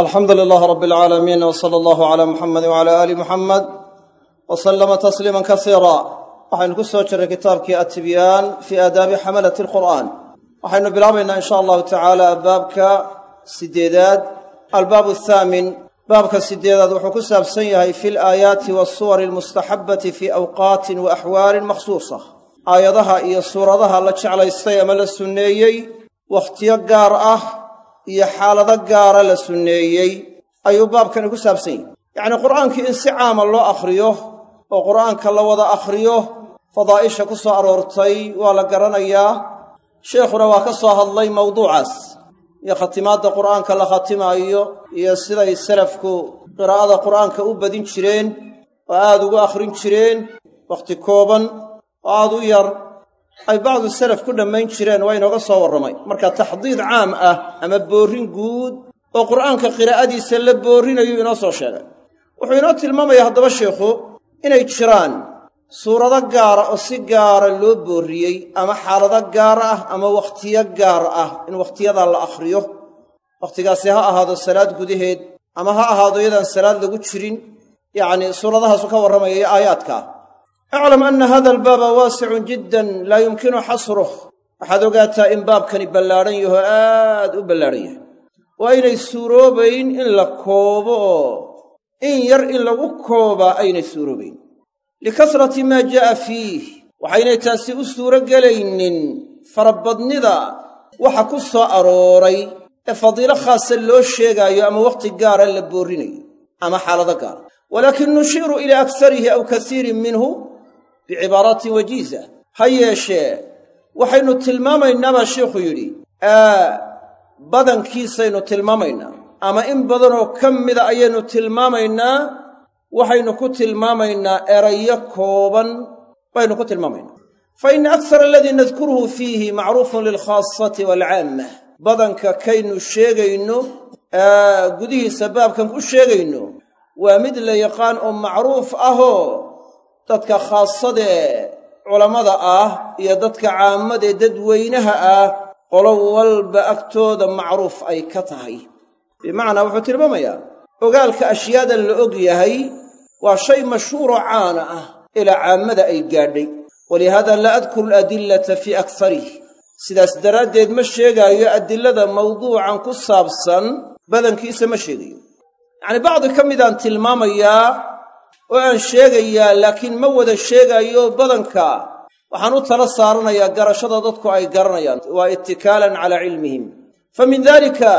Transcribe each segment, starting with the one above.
alxamdu lilaah rab alcaalamiin w sala allahu cala muxamedi wcala aali muxamed w salama tasliima kasiira waxaynu ku soo jirray kitaabkii atibyaan fii aadaabi xamalati alqur'aan waxaynu bilaabaynaa in sha allahu tacaala baabka sideedaad. Albaabu athaamin baabka sideedaad wuxuu ku saabsan yahay fi alaayaati waasuwari almustaxabati fii awqaatin wa axwaalin makhsuusa. Aayadaha iyo suuradaha la jeclaystay ama la iyo xaalado gaara la sunneeyey ayuu baabkani ku saabsan yahy yacnii qur'aankii in si caama loo akhriyo oo qur'aanka la wada akhriyo fadaa'isha ku soo aroortay waa la garanayaa. Sheikhuna waa ka soo hadlay mawduucaas iyo khatimaadda qur'aanka la khatimaayo iyo siday salafku qiraa'ada qur'aanka u badin jireen oo aad ugu akhrin jireen wakhti kooban oo aad u yar ay bacdu salaf ku dhammayn jireen waa inooga soo warramay. Marka taxdiid caam ah ama boorrin guud oo qur'aanka qiraa'adiisa la boorrinayuu inoo soo sheegay. Wuxuu inoo tilmaamayaa haddaba sheikhu inay jiraan suurado gaara oo si gaara loo boorriyey ama xaalado gaar ah ama wakhtiyo gaar ah in wakhtiyadaa la akhriyo. Wakhtigaasi ha ahaado salaad gudaheed ama ha ahaado iyadaan salaad lagu jirin. Yacnii suuradahaasu ka warramaya iyo aayaadkaa iclam anna hada albaaba waasicun jiddan laa yumkinu xasruh waxaad ogaataa in baabkani ballaadhan yaho aad u ballaadhan yahay waa aynay suuroobayn in la koobo oo in yar in lagu koobaa aynay suuroobayn likasrati maa jaa'a fiih waxaynay taasi u suuro gelaynin farabadnida waxa ku soo arooray ee fadiilo khaasa loo sheegaayo ama wakhti gaara la boorrinayo ama xaalado gaara walaakin nushiiru ilaa aksarihi aw kasiirin minhu bicibaaraatin wajiiza. Ha yeeshee waxaynu tilmaamaynaa baa sheikhu yidhi badankiisaynu tilmaamaynaa. Ama in badanoo ka mida ayaynu tilmaamaynaa waxaynu ku tilmaamaynaa erayo kooban baynu ku tilmaamaynaa. Fa inna aksara aladii nadkuruhu fiihi macruufun lilkhaasati waalcaamma badanka kaynu sheegayno gudihiisa baabkan ku sheegayno waa mid la yaqaan oo macruuf ahoo dadka khaasadee culammada ah iyo dadka caammadee dadweynaha ah qolo walba agtooda macruuf ay ka tahay. Bimacnaa wuxuu tilmaamayaa ogaalka ashyaada la og yahay waa shay mashhuuroo caana ah ilaa caammada ay gaadhay. Walihaada laa adkuru aladillata fii aksarih sidaas daraaddeed ma sheegaayo adillada mawduucan ku saabsan badankiisa ma sheegayo. Yacnii bacdi ka midaan tilmaamayaa oo aan sheegayaa laakiin ma wada sheegaayo badanka. Waxaan u tala saaranayaa garashada dadku ay garanayaan waa itikaalan calaa cilmihim. Fa min daalika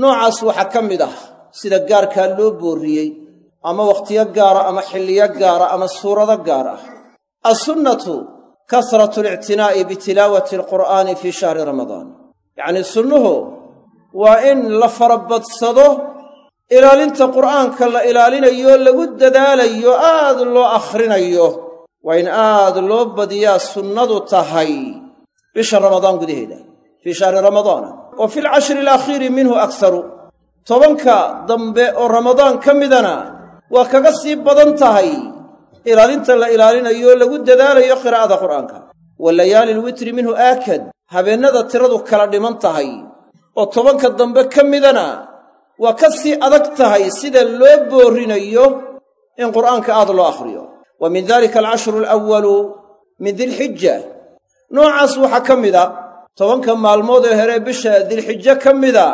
noocaas waxaa ka mid ah sida gaarkaa loo boorriyey ama wakhtiyo gaara ama xilliyo gaara ama suurado gaar ah. Assunnatu kasratu alictinaa'i bitilaawati alqur'aani fii shahri ramadaan yacnii sunnuhu waa in la farabadsado ilaalinta qur'aanka la ilaalinayo lagu dadaalayo aad loo akhrinayo waa in aad loo badiyaa sunnadu tahay. Bisha ramadaan gudaheeda fii shahri ramadaana wa fi alcashri alakhiiri minhu akharu tobanka dambe oo ramadaan ka midana waa kaga sii badan tahay. Ilaalinta la ilaalinayo lagu dadaalayo qiraa'ada qur'aanka. Wa layaali alwitri minhu aakad habeennada tiradu kala dhiman tahay. Oo tobanka dambe ka midana waa ka sii adag tahay sida loo boorrinayo in qur'aanka aad loo akhriyo. Wa min dalika alcashru alawalu min dilxija noocaas waxaa ka mida tobanka maalmood ee hore bisha dilxijo ka mida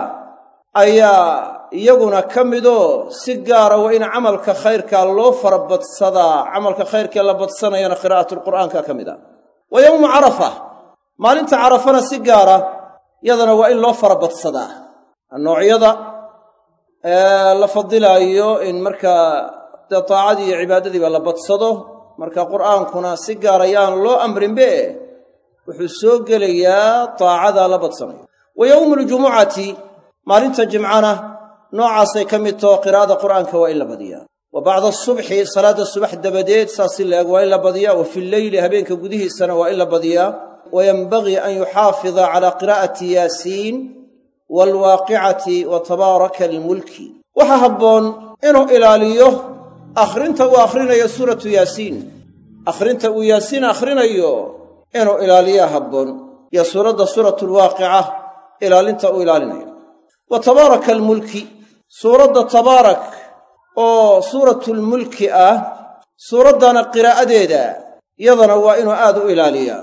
ayaa iyaguna ka midoo si gaara waa in camalka khayrkaa loo fara badsadaa camalka khayrkee la badsanayana qiraa'atulqur'aanka ka mid a. Wa yowmu carafa maalinta carafana si gaara yadana waa in loo fara badsadaa noocyada la fadilaayo in markaa dee taacadii iyo cibaadadiiba la badsado. Marka qur'aankuna si gaara yaan loo amrinbe wuxuu soo gelayaa taacadaa la badsanayo wa yowmu ljumucati maalinta jimcana noocaasay ka mid taho qiraa'ada qur'aanka waa in la badiyaa. Wa bacda asubxi salaadda subax dabadeed saasi la-eg waa in la badiyaa. Wa fi lleyli habeenka gudihiisana waa in la badiyaa. Wa yenbagii an yuxaafida calaa qiraa'ati yaasiin waalwaaqicati wa tabaaraka almulki. Waxaa habboon inuu ilaaliyo akhrinta uu akhrinayo suuratu yaasiin. Akhrinta uu yaasiin akhrinayo inuu ilaaliyaa habboon. Iyo suuradda suuratu lwaaqica ilaalinta uu ilaalinayo. Wa tabaaraka almulki suuradda tabaarak oo suuratulmulki ah suuraddana qiraa'adeeda yadana waa inuu aad u ilaaliyaa.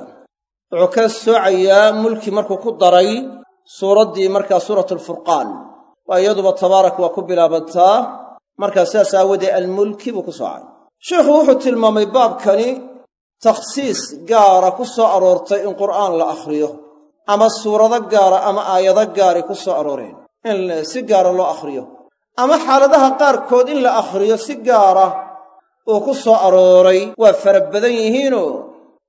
Wuxuu ka soocayaa mulki markuu ku daray suuraddii markaa suuratulfurqaan. Waa iyaduba tabaarak waa ku bilaabantaa. Markaa sidaas aawoodee almulki buu ku soocay sheikhu wuxuu tilmaamay baabkani takhsiis gaara ku soo aroortay in qur'aan la akhriyo ama suurado gaara ama aayado gaari ku soo arooreen in si gaara loo akhriyo ama xaaladaha qaarkood in la akhriyo si gaara uu ku soo arooray. Waa fara badan yihiinoo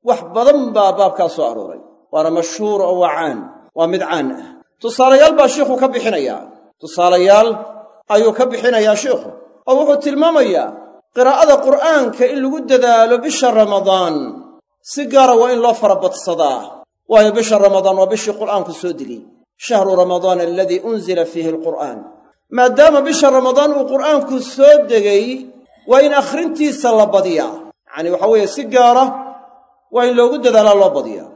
wax badan baa baabkaa soo arooray. Waana mashhuur oo waa caan waa mid caan ah tusaalayaal baa shiikhu ka bixinayaa tusaalayaal ayuu ka bixinayaa shiikhu oo wuxuu tilmaamayaa qiraa'ada qur'aanka in lagu dadaalo bisha ramadaan. Si gaara waa in loo farabadsadaa waayo bisha ramadaan waa bishii qur'aanku soo degay shahru ramadaan aladii unzila fiihi alqur'aan. Maadaama bisha ramadaan uu qur'aanku soo degay waa in akhrintiisa la badiyaa. Yacani waxa weeye si gaara waa in loogu dadaalaa loo badiyaa.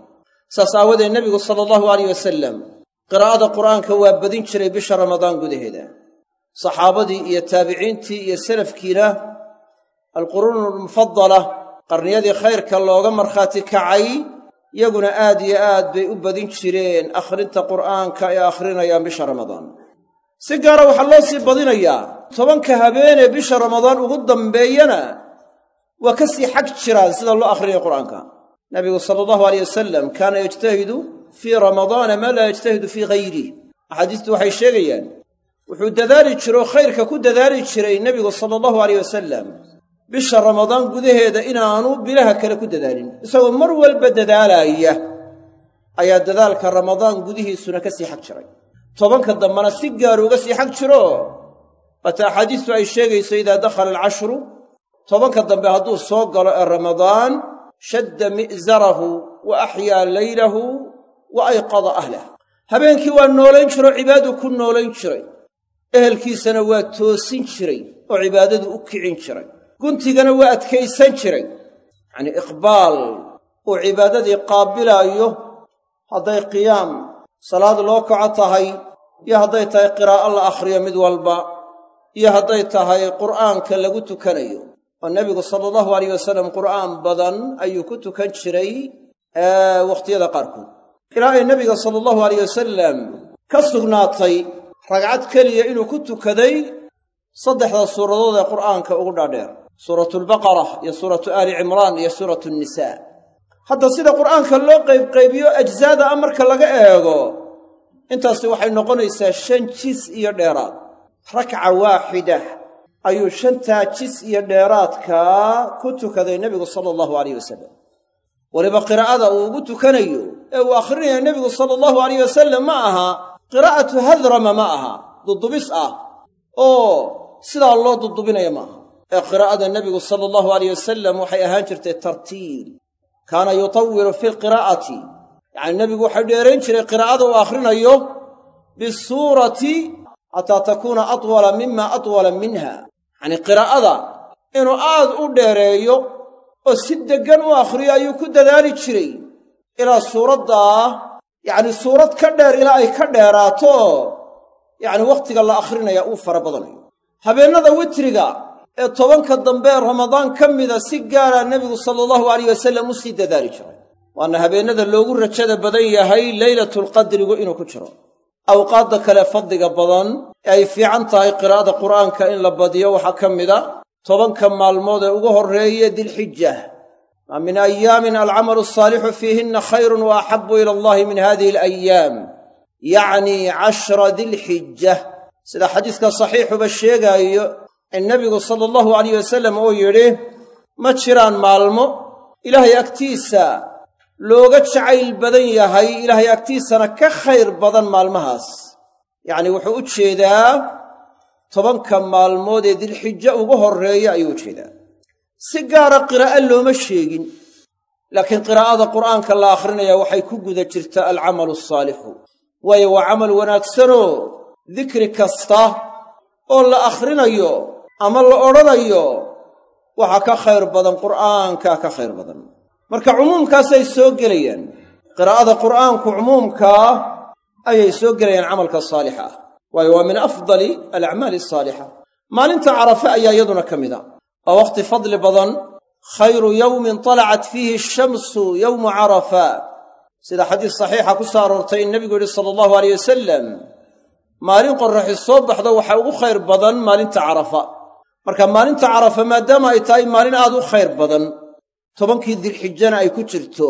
Saas aawadeed nebigu sala allahu alayh wasalam qiraa'ada qur'aanka waa badin jiray bisha ramadaan gudaheeda. Saxaabadii iyo taabiciintii iyo salafkiina alquruun almufadala qarniyadii khayrka looga markhaati kacay yaguna aad iyo aad bay u badin jireen akhrinta qur'aanka ay akhrinayaan bisha ramadaan. Si gaara waxaa loo sii badinayaa tobanka habeenee bisha ramadaan ugu dambeeyana waa ka sii xag jiraan sida loo akhrinayo qur'aanka. Nabigu sala allahu aleyh wasalam kaana yajtahidu fii ramadaana maa laa yajtahidu fii hayrih axaadiistu waxay sheegayaan wuxuu dadaali jiro khayrka ku dadaali jiray nebigu sala allahu aleyh wasalam bisha ramadaan gudaheeda inaanu bilaha kale ku dadaalin. Isagoo mar walba dadaalaaya ayaa dadaalka ramadaan gudihiisuna ka sii xag jiray. Tobanka dambena si gaaru uga sii xag jiro. Waata axaadiistu ay sheegayso idaa dakhala alcashru. Tobanka dambe hadduu soo galo ee ramadaan shadda mi'zarahu wa axyaa leylahu wa ayqada ahlah habeenkii waa noolayn jiroo cibaaduu ku noolayn jiray. Ehelkiisana waa toosin jiray oo cibaadadu u kicin jiray. Guntigana waa adkaysan jiray. Yacnii iqbaal uu cibaadadii qaabilaayo hadday qiyaam salaad loo kaco tahay iyo hadday tahay qiraa'o la akhriyo mid walba iyo hadday tahay qur'aanka lagu tukanayo oo nebigu sala allahu alayh wasalam qur'aan badan ayuu ku tukan jiray wakhtiyada qaarkood ilaa ay nebiga sala allahu alayh wasalam ka sugnaatay ragcad keliya inuu ku tukaday saddexda suuradood ee qur'aanka ugu dhaadheer. Suuratulbaqara iyo suuratu aali cimraan iyo suuratu nnisaa hadda sida qur'aanka loo qaybqaybiyo ajzaada a marka laga eego intaasi waxay noqonaysaa shan jis iyo dheeraad. Rakca waaxida ayuu shantaa jis iyo dheeraadkaa ku tukaday nebigu sala allahu alayh wasalam weliba qiraa'ada uu ugu tukanayo ee uu akhrinayo nebigu sala allahu alayh wasalam ma aha qiraa'atu hadrama ma aha dudubis ah oo sidaa loo dudubinaya ma aha. Ee qiraa'ada nebigu sala allahu alayh wasalam waxay ahaan jirtay tartiil. Kaana yutawilu fi lqiraa'ati yacni nebigu waxay dheerayn jiray qiraa'ada uu akhrinayo bisuurati xataa takuuna atwala mima atwala minha. Yacnii qiraa'ada inuu aad u dheereeyo oo si deggan u akhriyo ayuu ku dadaali jiray ilaa suuraddaa yacni suurad ka dheer ilaa ay ka dheeraato yacni wakhtiga la akhrinaya uu fara badanayo. Habeennada witriga ee tobanka dambe ee ramadaan ka mida si gaara nebigu sala allahu alayh wasallam u sii dadaali jiray. Waana habeennada loogu rajada badan yahay leylatulqadrigu inuu ku jiro. Awqaadda kale fadliga badan ee ay fiican tahay qiraa'ada qur'aanka in la badiyo waxaa ka mida tobanka maalmood ee ugu horreeye dilxija maa min ayaamin alcamalu asaalixu fiihinna khayrun wa axabu ila allahi min hadihi alayaam yacnii cashra dilxija sida xadiiska saxiixuba sheegaayo in nebigu sala allahu alayh wasalam uu yidhi ma jiraan maalmo ilaahay agtiisa looga jacayl badan yahay ilaahay agtiisana ka khayr badan maalmahaas. Yacnii wuxuu u jeedaa tobanka maalmood ee dilxijo ugu horreeya ayuu u si gaara qiraa'o looma sheegin laakiin qiraa'ada qur'aanka la akhrinaya waxay ku guda jirtaa alcamalu asaalixu waayo waa camal wanaagsanoo dikri kasta oo la akhrinayo ama la odhanayo waxaa ka khayr badan qur'aankaa ka khayr badan. Marka cumuumkaasay soo gelayaan qiraa'ada qur'aanku cumuumkaa ayay soo gelayaan camalka saalixa. Ah waayo waa min afdali alacmaali asaalixa maalinta carafe ayaa iyaduna ka mid a waa wakhti fadli badan. Khayru yowmin talacat fiihi ashamsu yowmu carafa. Sida xadiis saxiixa ku soo aroortay in nebigu yidhi sala allahu aleyh wasalam maalin qorraxi soo baxdo waxaa ugu khayr badan maalinta carafa. Marka maalinta carafa maadaama ay tahay maalin aad u khayr badan tobankii dilxijana ay ku jirto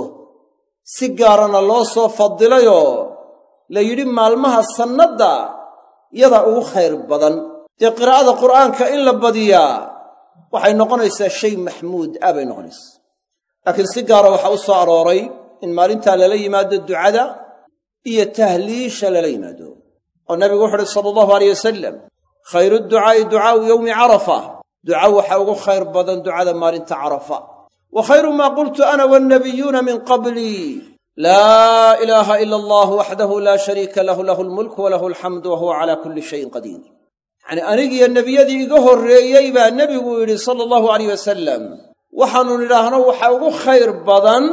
si gaarana loo soo fadilayoo la yidhi maalmaha sannadda yadaa ugu khayr badan. Dee qiraa'ada qur'aanka in la badiyaa waxay noqonaysaa shay maxmuud ah bay noqonaysaa. Laakiin si gaara waxaa u soo arooray in maalintaa lala yimaado ducada iyo tahliisha lala yimaado. Oo nabigu wuxu uhi sala allahu aleyh wasalam khayru ducaa'i ducaa'u yowmi carafa. Duca waxaa ugu khayr badan ducada maalinta carafa. Wa khayru maa qultu ana wannabiyuuna min qablii laa ilaaha ila allah waxdahu laa shariika lahu lahu lmulku walahu alxamdu wa huwa calaa kulli shayin qadiir yacnii anigiyo nebiyadii iga horreeyey baa nebigu yidhi sala allahu aleyh wasalam waxaannu nidhaahno waxaa ugu khayr badan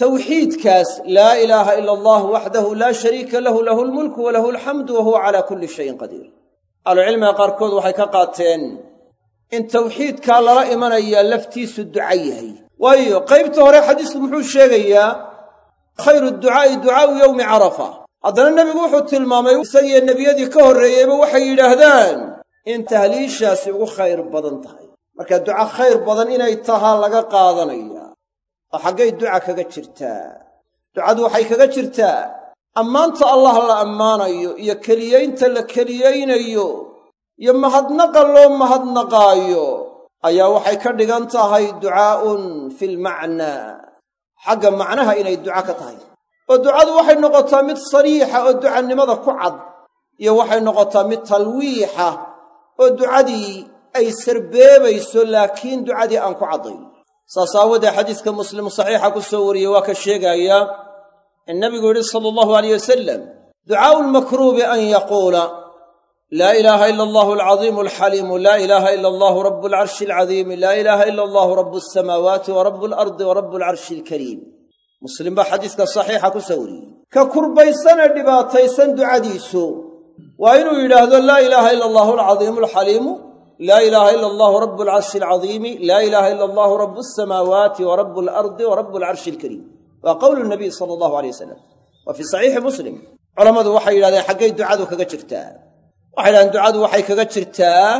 tawxiidkaas laa ilaaha ila allah waxdahu laa shariika lahu lahu lmulku walahu alxamdu wa huwa calaa kulli shayin qadiir. Ahlucilmiga qaarkood waxay ka qaateen in tawxiidkaa lala imanayaa laftiisu duca yahay. Waayo qaybta hore xadiisku muxuu sheegayaa khayru ducaa'i ducaa'u yowmi carafa. Haddana nebigu wuxuu tilmaamay isagiyo nebiyadii ka horreeyeyba waxay yidhaahdaan in tahliishaasi ugu khayr badan tahay. Marka duca khayr badan inay tahaa laga qaadanaya oo xaggay duca kaga jirtaa ducadu waxay kaga jirtaa ammaanta allah la ammaanayo iyo keliyaynta la keliyaynayo iyo mahadnaqa loo mahadnaqaayo ayaa waxay ka dhigan tahay ducaa'un filmacnaa xagga macnaha inay duca ka tahay. Oo ducadu waxay noqotaa mid sariixa oo ducanimada ku cad iyo waxay noqotaa mid talwiixa oo ducadii ay sarbeebayso laakiin ducadii aan ku caddayn saas aawoodee xadiiska muslim saxiixa ku soo wariyey waa ka sheegaaya in nabigu yidhi sala allahu aleyh wasalam ducaa'u lmakruubi an yaquula laa ilaaha ila allahu alcadiimu alxaliimu laa ilaaha ila allahu rabu alcarshi alcadiimi laa ilaaha ila allahu rabu alsamaawaati wa rabu alardi wa rabu alcarshi alkariim. Muslim baa xadiiska saxiixa ku soo wariyey. Ka kurbaysanee dhibaataysan ducadiisu waa inuu yidhaahdo laa ilaaha ila allahu alcadiimu alxaliimu laa ilaaha ila allahu rabu alcarshi alcadiimi laa ilaaha ila allahu rabu alsamaawaati wa rabu alardi wa rabu alcarshi alkariim waa qowlu nabiy sala allahu aleyh wasalam waa fii saxiixi muslim. Culammadu waxay yidhahdeen xaggay ducadu kaga jirtaa. Waxay yidhahdeen ducadu waxay kaga jirtaa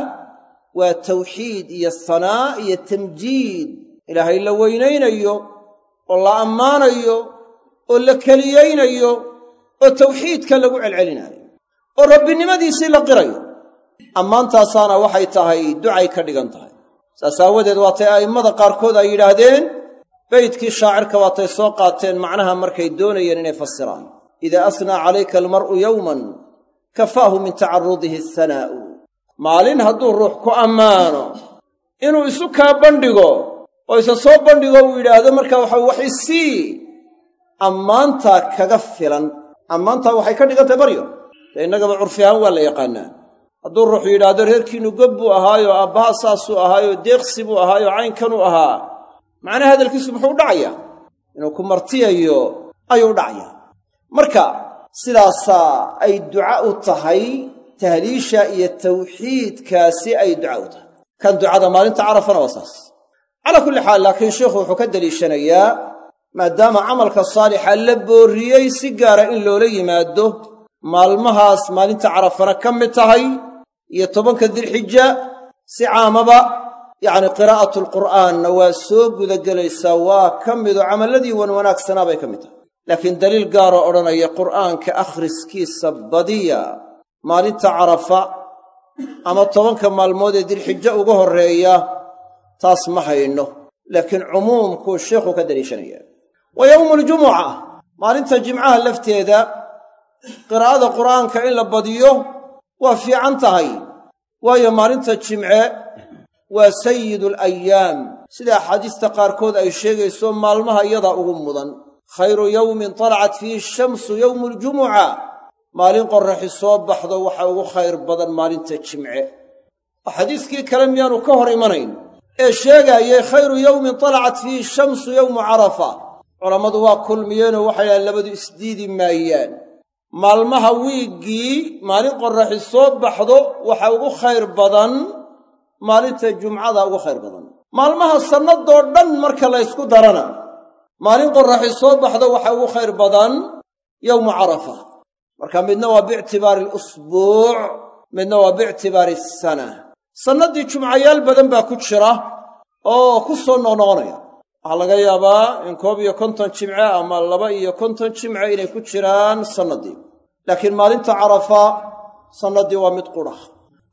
waa tawxiid iyo sanaa iyo tamjiid. Ilaahay la weynaynayo oo la ammaanayo oo la keliyaynayo oo tawxiidka lagu celcelinaayo oo rabbinimadiisii la qirayo. Ammaantaasaana waxay tahay ducay ka dhigan tahay. Saas aawadeed waatay a'immada qaarkood ay yidhaahdeen beydkii shaacirka waatay soo qaateen macnaha markay doonayeen inay fasiraan idaa asnaa calayka almar'u yowman kafaahu min tacarudihi athanaa'u. Maalin hadduu ruux ku ammaano inuu isu kaa bandhigo oo isa soo bandhigo uu yidhaahdo markaa waxa wax isii ammaantaa kaga filan. Ammaantaa waxay ka dhigan tahay baryo innagaba curfi ahaan waa la yaqaannaa hadduu ruuxu yidhaahdo reerkiinnu gob buu ahaayoo aabbaha saasuu ahaayoo deeqsi buu ahaayoo caynkanuu ahaa. Macnaha hadalkiisu muxuu dhacayaa inuu ku martiyayo ayuu dhacayaa marka sidaasaa ay duca u tahay tahliisha iyo tawxiidkaasi ay duca u tahay. Kan ducada maalinta carafana waa saas. Calaa kulli xaal laakiin sheikhu wuxuu ka deliishanayaa maadaama camalka saalixa la boorriyey si gaara in loola yimaado maalmahaas maalinta carafana ka mid tahay iyo tobanka dilxija si caamaba yacni qiraa'atu alqur'aanna waa soo gudagelaysaa waa ka midoo camalladii wan wanaagsanaa bay ka mid tahay. Laakiin daliil gaaroo odhanaya qur'aanka akhriskiisa badiya maalinta carafa ama tobanka maalmood ee dilxijo uga horreeya taas ma hayno. Laakiin cumuumkuu sheikhu ka daliishanaya. Wa yowmu aljumuca maalinta jimcaha lafteeda qiraa'ada qur'aanka in la badiyo waa fiican tahay. Waayo maalinta jimce waa sayidu alayaam sida axaadiista qaarkood ay sheegayso maalmaha iyadaa ugu mudan. Khayru yowmin talacat fiihi shamsu yowmu aljumuca maalin qorraxi soo baxdo waxa ugu khayr badan maalinta jimce. Oo xadiiskii kale miyaanu ka hor imanayn. Ee sheegaayay khayru yowmin talacat fiihi shamsu yowmu carafa. Culammadu waa kulmiyeenoo waxay dhahaan labadu isdiidi maayaan maalmaha wiiggii maalin qorraxi soo baxdo waxa ugu khayr badan maalinta jumcada ugu khayr badan. Maalmaha sannadoo dhan marka la ysku darana maalin qorraxi soo baxdo waxa ugu khayr badan yowmu carafa. Marka midna waa biictibaari alusbuuc midna waa biictibaari asana sannaddii jumcayaal badan baa ku jira oo ku soo noqnoqonaya waxaa laga yaabaa in koob iyo konton jimce ama laba iyo konton jimce inay ku jiraan sannaddii laakiin maalinta carafa sannaddii waa mid qudha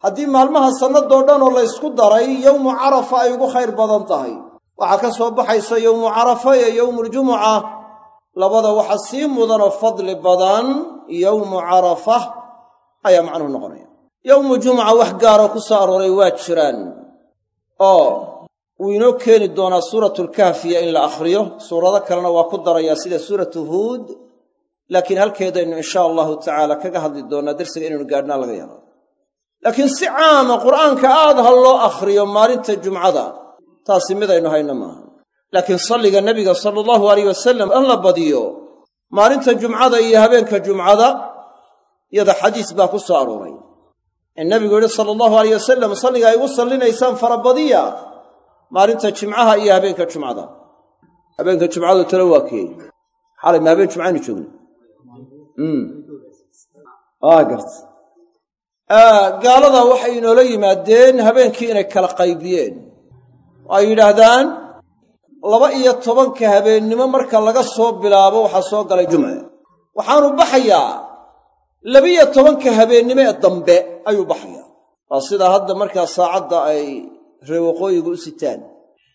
haddii maalmaha sannadoo dhan oo la ysku daray yowmu carafa ay ugu khayr badan tahay. Waxaa ka soo baxaysa yowmu carafa iyo yowmuuljumuca labada waxa sii mudanoo fadli badan yowmu carafa ayaa macnuhu noqonaya. Yowmu jumuca wax gaaroo ku soo arooray waa jiraan. Oo wuu inoo keeni doonaa suuratulkahfiya in la akhriyo. Suurado kalena waa ku darayaa sida suuratu huud laakiin halkeedaynu insha allahu tacaala kaga hadli doonnaa darsiga inaynu gaadhnaa laga yaaba laakiin si caama qur'aanka aad ha loo akhriyo maalinta jumcada taasi midaynu hayno maaha. Laakiin salliga nebiga sala allahu alayh wasalam in la badiyo maalinta jumcada iyo habeenka jumcada iyada xadiis baa ku soo arooray. In nebigu yidhi sala allahu alayh wasalam salliga ay igu sallinaysaan farabadiya maalinta jimcaha iyo habeenka jumcada habeenka jumcadu talo waa keey xalay ma habeen jumcaanu joogna gart gaalada waxay inoola yimaadeen habeenkii inay kala qaybiyeen. Ay yidhaahdaan laba iyo tobanka habeennimo marka laga soo bilaabo waxaa soo galay jumce waxaanu baxayaa labiyo tobanka habeennimo ee dambe ayuu baxayaa. Waa sidaa hadda markaa saacadda ay reewaqooyiga u sitaan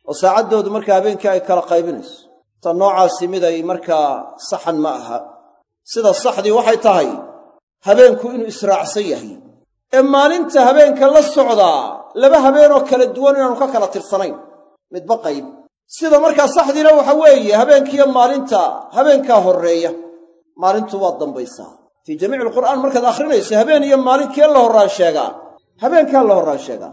oo saacaddoodu markaa habeenkii ay kala qaybinayso. Ta noocaasi mid ay markaa saxan ma aha. Sida saxdii waxay tahay habeenku inuu israacsan yahay. Ee maalinta habeenka la socdaa laba habeenoo kala duwan inaanu ka kala tirsanayn. Midba qayb. Sida markaa saxdiina waxa weeye habeenkiiyo maalinta habeenkaa horreeya. Maalintu waa dambaysaa. Fii jamiici alqur'aan markaad akhrinayso habeen iyo maalinkee la horraan sheegaa. Habeenkaa la horraan sheegaa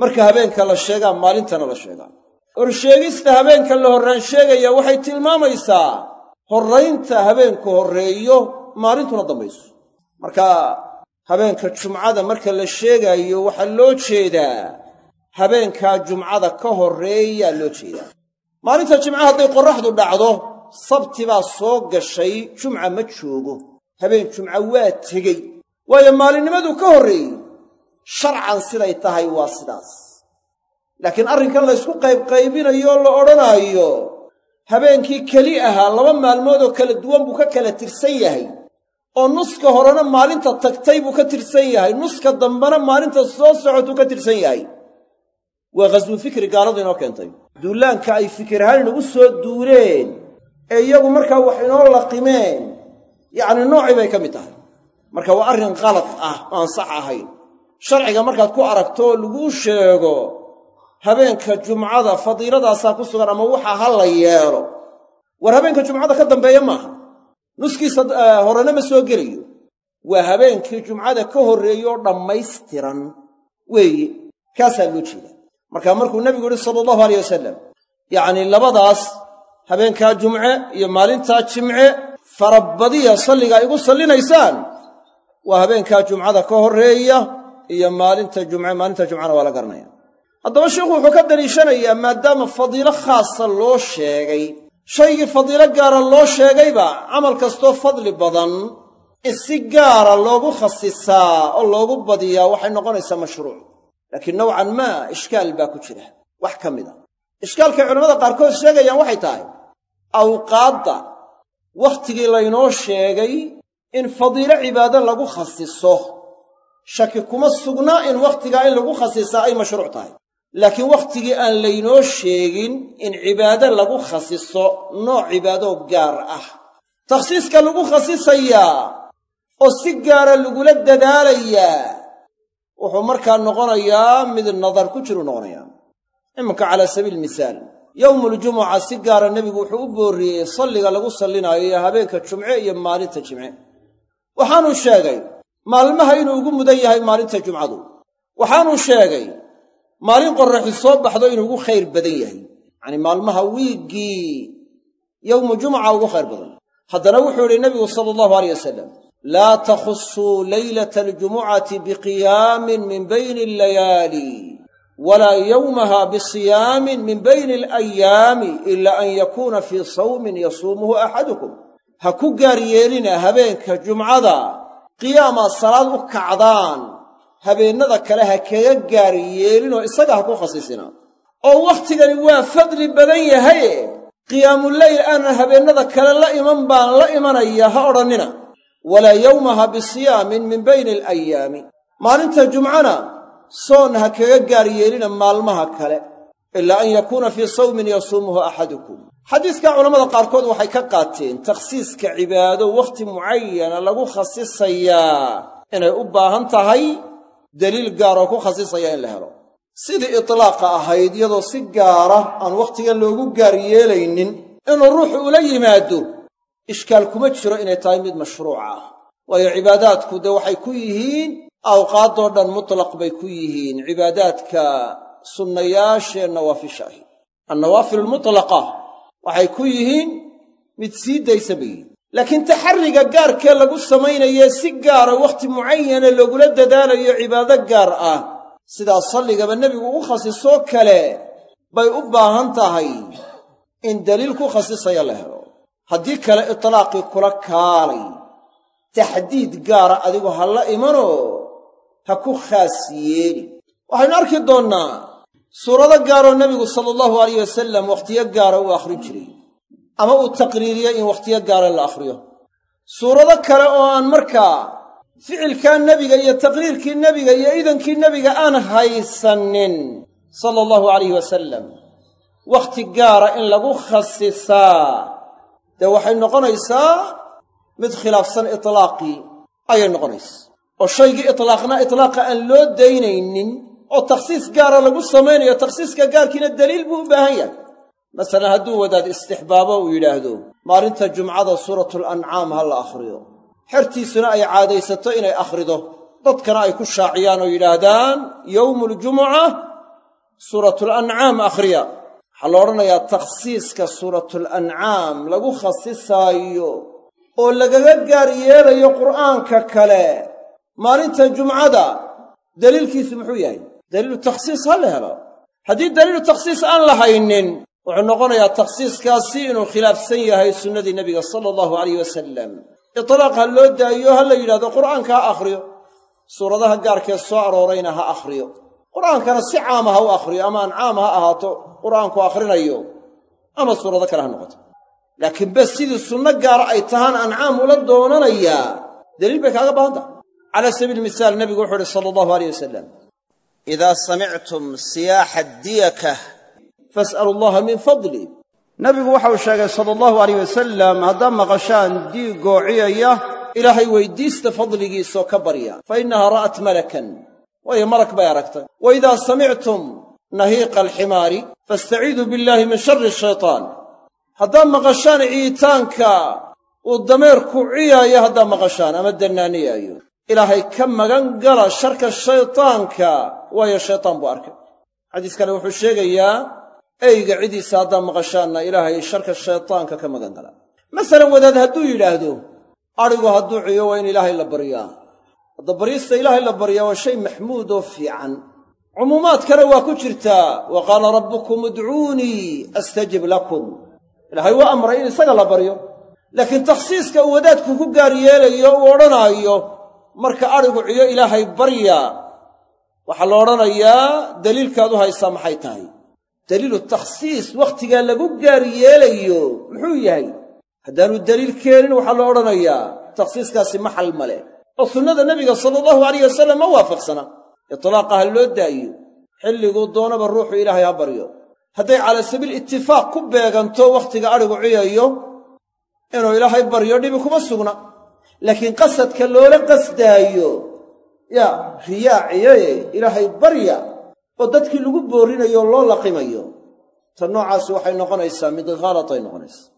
marka habeenka la sheegaa maalintana la sheegaa. Horsheegista habeenka la horraan sheegaya waxay tilmaamaysaa horraynta habeenku horreeyo maalintuna dambayso. Marka habeenka jumcada marka la sheegaayo waxaa loo jeedaa habeenkaa jumcada ka horreeyaa loo jeedaa. Maalinta jimca hadday qorraxdu dhacdo sabti baa soo gashay jumca ma joogo. Habeen jumca waa tegey. Waayo maalinnimaduu ka horreeyey sharcan siday tahay waa sidaas. Laakiin arrinkan laysku qaybqaybinayo la odhanaayo habeenkii keli ahaa laba maalmood oo kala duwan buu ka kala tirsan yahay oo nuska horena maalinta tagtay buu ka tirsan yahay nuska dambena maalinta soo socotuu ka tirsan yahay. Waa khaswu fikri gaaladu inoo keentay. Duulaanka ay fikir ahaan inagu soo duuleen ee iyagu markaa wax inoo laqimeen yacni noocii bay ka mid tahay. Marka waa arrin qalad ah oo aan sax ahayn sharciga markaad ku aragto laguu sheego habeenka jumcada fadiiladaasaa ku sugan ama waxaa ha la yeelo. War habeenka jumcada ka dambeeya maaha. Nuskiisa horena ma soo gelayo. Waa habeenkii jumcada ka horreeyo oo dhammaystiran weeye kaasaa loo jeedaa. Marka markuu nebigu yihi sala allahu aleyh wasalam yacnii labadaas habeenkaa jumce iyo maalintaa jimce farabadiya salligaa igu sallinaysaan waa habeenkaa jumcada ka horreeya iyo maalinta jumce maalinta jumcana waa la garanaya. Haddaba sheikhu wuxuu ka daliishanayaa maadaama fadiilo khaasa loo sheegay. Shaygii fadiilo gaara loo sheegayba camal kastoo fadli badan in si gaara loogu khasisaa oo loogu badiyaa waxay noqonaysaa mashruuc. Laakiin nowcan maa ishkaal baa ku jira. Wax ka mid a. Ishkaalkay culamada qaarkood sheegayaan waxay tahay awqaadda wakhtigii laynoo sheegay in fadiilo cibaado lagu khasiso shaki kuma sugnaa in wakhtigaa in lagu khasisaa ay mashruuc tahay. Laakiin wakhtigii aan laynoo sheegin in cibaado lagu khasiso nooc cibaadoo gaar ah. Takhsiiska lagu khasisayaa oo si gaara lagula dadaalayaa wuxuu markaa noqonayaa mid nadar ku jiru noqonayaa iminka calaa sabiili misaal yowmuuljumuca si gaara nebigu wuxuu u boorriyey salliga lagu sallinaayo iyo habeenka jumce iyo maalinta jimce waxaanuu sheegay maalmaha inuu ugu mudan yahay maalinta jumcadu. Waxaanuu sheegay maalin qorraxi soo baxdo inuu ugu khayr badan yahay. Yacanii maalmaha wiiggii yowmu jumuca ugu khayr badan. Haddana wuxuu yidhi nebigu sala allahu aleyh wasalam laa takhusuu leylata aljumucati biqiyaamin min bayni allayaali walaa yowmaha bisiyaamin min bayni alayaami ila an yakuuna fii sawmin yasuumuhu axadukum ha ku gaar yeelina habeenka jumcada qiyaamaa salaad u kacdaan habeennada kale ha kaga gaar yeelinoo isaga ha ku khasisina oo wakhtigani waa fadli badan yahaye qiyaamuleyl aanan habeennada kale la iman baan la imanaya ha odhannina walaa yowmaha bisiyaamin min bayni alayaami maalinta jumcana soon ha kaga gaar yeelina maalmaha kale. Ilaa an yakuuna fii sawmin yasuumuhu axadukum xadiiskaa culammada qaarkood waxay ka qaateen takhsiiska cibaado wakhti mucayana lagu khasisayaa inay u baahan tahay deliil gaaroo ku khasisaya in la helo. Sidii itlaaqa ahayd iyadoo si gaara aan wakhtigan loogu gaar yeelaynin inuu ruuxu ula yimaado ishkaal kuma jiro inay tahay mid mashruuca ah. Waayo cibaadaadku dee waxay ku yihiin awqaaddoo dhan mutlaq bay ku yihiin. Cibaadaadka sunnayaashee nawaafisha ahi annawaafil almutlaqa waxay ku yihiin mid sii daysa bay yihiin. Laakiin taxarriga gaarkee lagu samaynaye si gaara wakhti mucayana loogula dadaalayo cibaado gaar ah sidaa salligaba nebigu u khasisoo kale bay u baahan tahay in daliil ku khasisaya la helo. Haddii kale itlaaqii kula kaalay. Taxdiid gaara adigu ha la imanoo ha ku khaas yeeli. Waxaynu arki doonnaa suurado gaaroo nebigu sala allahu alayh wasalam wakhtiyo gaara uu akhrin jiray. Ama uu taqriiriyo in wakhtiyo gaara la akhriyo. Suurado kale oo aan markaa ficilkaa nebiga iyo taqriirkii nebiga iyo idankii nebiga aan haysanin sala allahu alayh wasalam wakhti gaara in lagu khasisaa. Dee waxay noqonaysaa mid khilaafsan itlaaqii ayay noqonaysaa. Oo shaygii itlaaqna itlaaqa aan loo daynaynin oo takhsiis gaara lagu samaynayo takhsiiska gaarkiina daliil buu u baahan yahay. Masalan hadduu wadaad istixbaabo uu yidhaahdo maalinta jumcada suuratulancaam ha la akhriyo. Xertiisuna ay caadaysato inay akhrido. Dadkana ay ku shaaciyaan oo yidhaahdaan yowmuuljumuca suuratulancaam akhriya. Waxaa la odhanayaa takhsiiska suuratulancaam lagu khasisaayo oo lagaga gaar yeelayo qur'aanka kale. Maalinta jumcada daliilkiisu muxuu yahay daliilu takhsiis ha la helo haddii daliilu takhsiis aan la haynin wuxuu noqonayaa takhsiiskaasi inuu khilaafsan yahay sunnadii nebiga sala allahu alayh wasalam itlaaq ha loo daayo ha la yidhahdo qur'aanka ha akhriyo suuradaha gaarkee soo aroorayna ha akhriyo. Qur'aankana si caama ha u akhriyo ama aan caam ha ahaato qur'aanku akhrinayo ama suurado kale ha noqoto. Laakiin bes sidii sunno gaara ay tahaan aan caam ula doonanayaa daliil bay kaaga baahan tahay. Cala sabiili misaal nebigu wuxuu uhi sala allahu aleyh wasalam idaa samictum siyaaxa diyaka fas'alu allaha min fadli nebigu waxau sheegay sala allahu alayh wasalam haddaad maqashaan diig goociyaya ilaahay weyddiista fadligiisoo ka barya fa innahaa ra'at malakan waayo malak bay aragtay wa idaa samictum nahiiqa alximaari fastaciiduu billaahi min shari shaytaan haddaad maqashaan ciitaanka uu dameerku ciyaayo haddaad maqashaan ama dannaaniyaayo ilaahay ka magan gala sharka shaytaanka waayo shaytaan buu arkay. Xadiis kale wuxuu sheegayaa eyga cidiisa haddaad maqashaanna ilaahay sharka shaytaanka ka magan gala masalan wadaad hadduu yidhaahdo adhigu hadduu ciyo waa in ilaahay la baryaa. Hadda baryista ilaahay la baryaa waa shay maxmuud oo fiican. Cumuumaadkana waa ku jirtaa wa qaala rabbukum udcuunii astajib lakum. Ilaahay waa amray in isaga la baryo. Laakiin takhsiiska uu wadaadku ku gaar yeelayo uu odhanaayo marka adhigu ciyo ilaahay barya waxaa la odhanayaa daliilkaad u haysaa maxay tahay? Daliilu takhsiis wakhtigaa lagu gaar yeelayo muxuu yahay? Haddaanu daliil keenin waxaa la odhanayaa takhsiiskaasi maxal male. Oo sunnada nebiga sala allahu alayh wasalam ma waafaqsana. Itlaaqa ha loo daayo. Xilliguu doonaba ruuxu ilaahay ha baryo. Hadday calaa sabiil itifaaq ku beeganto wakhtiga adhigu ciyayo inuu ilaahay baryo dhibi kuma sugna. Laakiin qasadka loola qasdaayo yaa riyaa ciyaye ilaahay barya oo dadkii lagu boorinayo oo loo laqimayo. Ta noocaasi waxay noqonaysaa mid khalatay noqonaysaa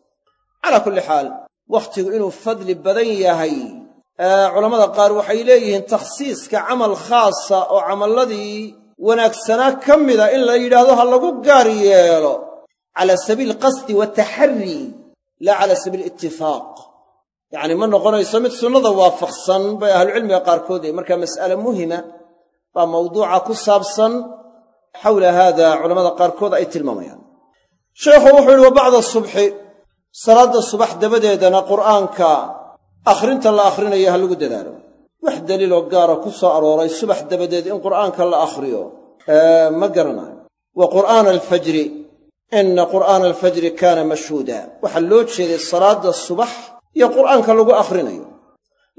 calaa kulli xaal wakhtigu inuu fadli badan yahay culammada qaar waxay leeyihiin takhsiiska camal khaasa oo camalladii wanaagsanaa ka mida in la yidhaahdo ha lagu gaar yeelo. Cala sabiil qasdi wa taxarri laa cala sabiil itifaaq yacni ma noqonayso mid sunnada waafaqsan bay ahlucilmiga qaarkood ee markaa mas'ale muhima baa mawduuca ku saabsan xawla haada culammada qaarkood ay tilmaamayaan. Sheekhu wuxuu yihi wa bacda subxi salaadda subax dabadeedana qur'aanka akhrinta la akhrinayo ha lagu dadaalo. Wax daliiloo gaara ku soo arooray subax dabadeed in qur'aanka la akhriyo ma garanayo. Wa qur'aana alfajri ina qur'aana alfajri kaana mashhuuda. Waxaa loo jeeday salaadda subax iyo qur'aanka lagu akhrinayo.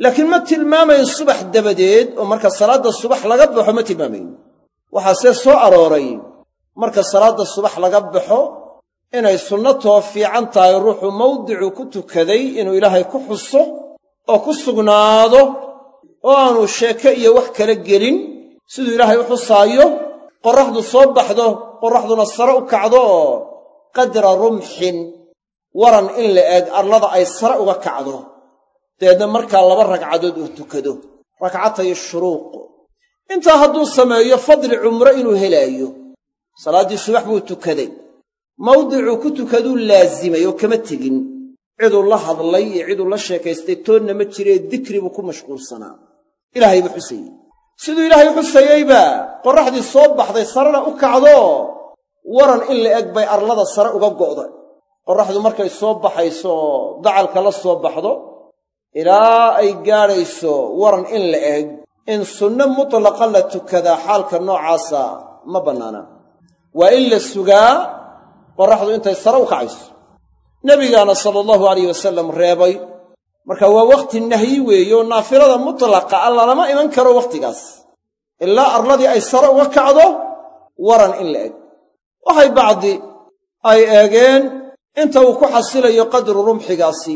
Laakiin ma tilmaamayn subax dabadeed oo marka salaadda subax laga baxo ma tilmaamayn. Waxaasee soo arooray marka salaadda subax laga baxo inay sunnatoo fiican tahay ruuxu mawdicu ku tukaday inuu ilaahay ku xuso oo ku sugnaado oo aanu sheeke iyo wax kala gelin. Siduu ilaahay u xusaayo qorraxdu soo baxdo qorraxduna sare u kacdo oo qadra rumxin waran in la eg arlada ay sare uga kacdo. Dabeedna markaa laba ragcadood uu tukado. Rakcatay shuruuq. Intaa hadduu sameeyo fadli cumro inuu helaayo. Salaaddii subax buu tukaday. Mawdicuu ku tukaduu laasimay oo kama tegin. Ciduu la hadlay iyo ciduu la sheekaystay toonna ma jiree dikri buu ku mashquulsanaa. Ilaahay buu xusayey. Siduu ilaahay u xusayeybaa qorraxdii soo baxday sarena u kacdo. Waran in la eg bay arlada sare uga go'day qorraxdu markay soo baxayso oo dacalka la soo baxdo ilaa ay gaadhayso waran in la eg in sunno mutlaqa la tukadaa xaalka noocaasa ma bannaana. Waa in la sugaa qorraxdu intay sare u kacayso. Nebigaana sala allahu alayh wasalam reebay. Marka waa wakhti nahyi weeye oo naafilada mutlaqa a lalama iman karo wakhtigaas ilaa arladii ay sare uga kacdo waran in la eg waxay bacdi ay eegeen inta uu ku xasilayo qadru rumxigaasi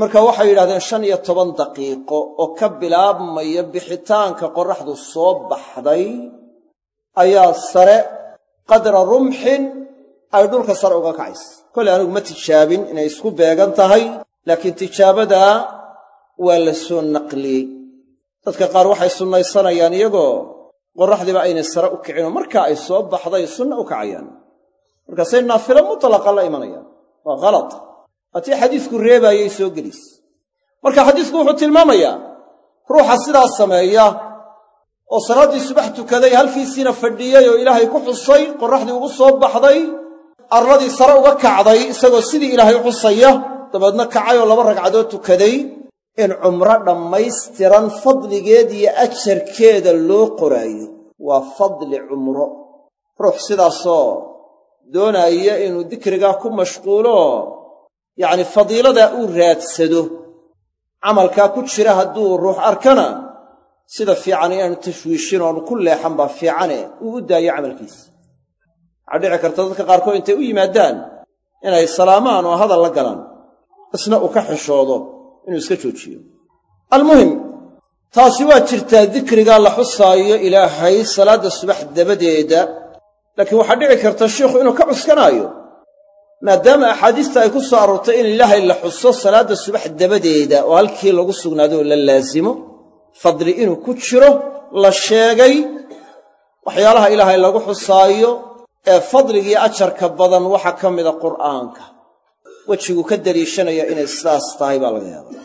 marka waxay yidhahdeen shan iyo toban daqiiqo oo ka bilaabmaya bixitaanka qorraxdu soo baxday ayaa sare qadra rumxin ay dhulka sare uga kacaysa. Kolley anigu ma tijaabin inay isku beegan tahay laakiin tijaabadaa waa la soo naqliyey. Dadka qaar waxay sunnaysanayaan iyagoo qorraxdiiba aynay sare u kicinoo markaa ay soo baxday sunna u kacayaan. Markaasay naafilo mutlaqa la imanayaan waa khalad waatii xadiisku reebaayay soo gelis. Marka xadiisku wuxuu tilmaamayaa ruuxa sidaas sameeya oo salaaddii subax tukaday halkiisiina fadhiyey oo ilaahay ku xusay qorraxdii ugu soo baxday arladii sare uga kacday isagoo sidii ilaahay u xusaya dabeedna kacay oo laba ragcadood tukaday in cumro dhammaystiran fadligeed iyo ajarkeeda loo qoraayo. Waa fadli cumro. Ruux sidaasoo doonaya inuu dikrigaa ku mashquulo yacni fadiiladaa uu raadsado camalkaa ku jira hadduu ruux arkana sida fiican inaanu tashwiishin oanu ku leexan baa fiicane uu u daayo camalkiisa. Waxaa dhici karta dadka qaarkood intay u yimaadaan inay salaamaan oo hadal la galaan isna uu ka xishoodo inuu iska joojiyo. Almuhim taasi waa jirtaa dikrigaa la xusaayo ilaahay salaadda subax dabadeeda laakiin waxaa dhici karta shiikhu inuu ka cuskanaayo maadaama axaadiista ay ku soo aroortay in ilaahay la xuso salaadda subax dabadeeda oo halkii lagu sugnaado oo la laasimo fadli inuu ku jiro la sheegay waxyaalaha ilaahay lagu xusaayo ee fadligiiyo ajarka badan waxaa ka mida qur'aanka. Wejiguu ka daliishanaya inay sidaas tahay baa laga yaabaa.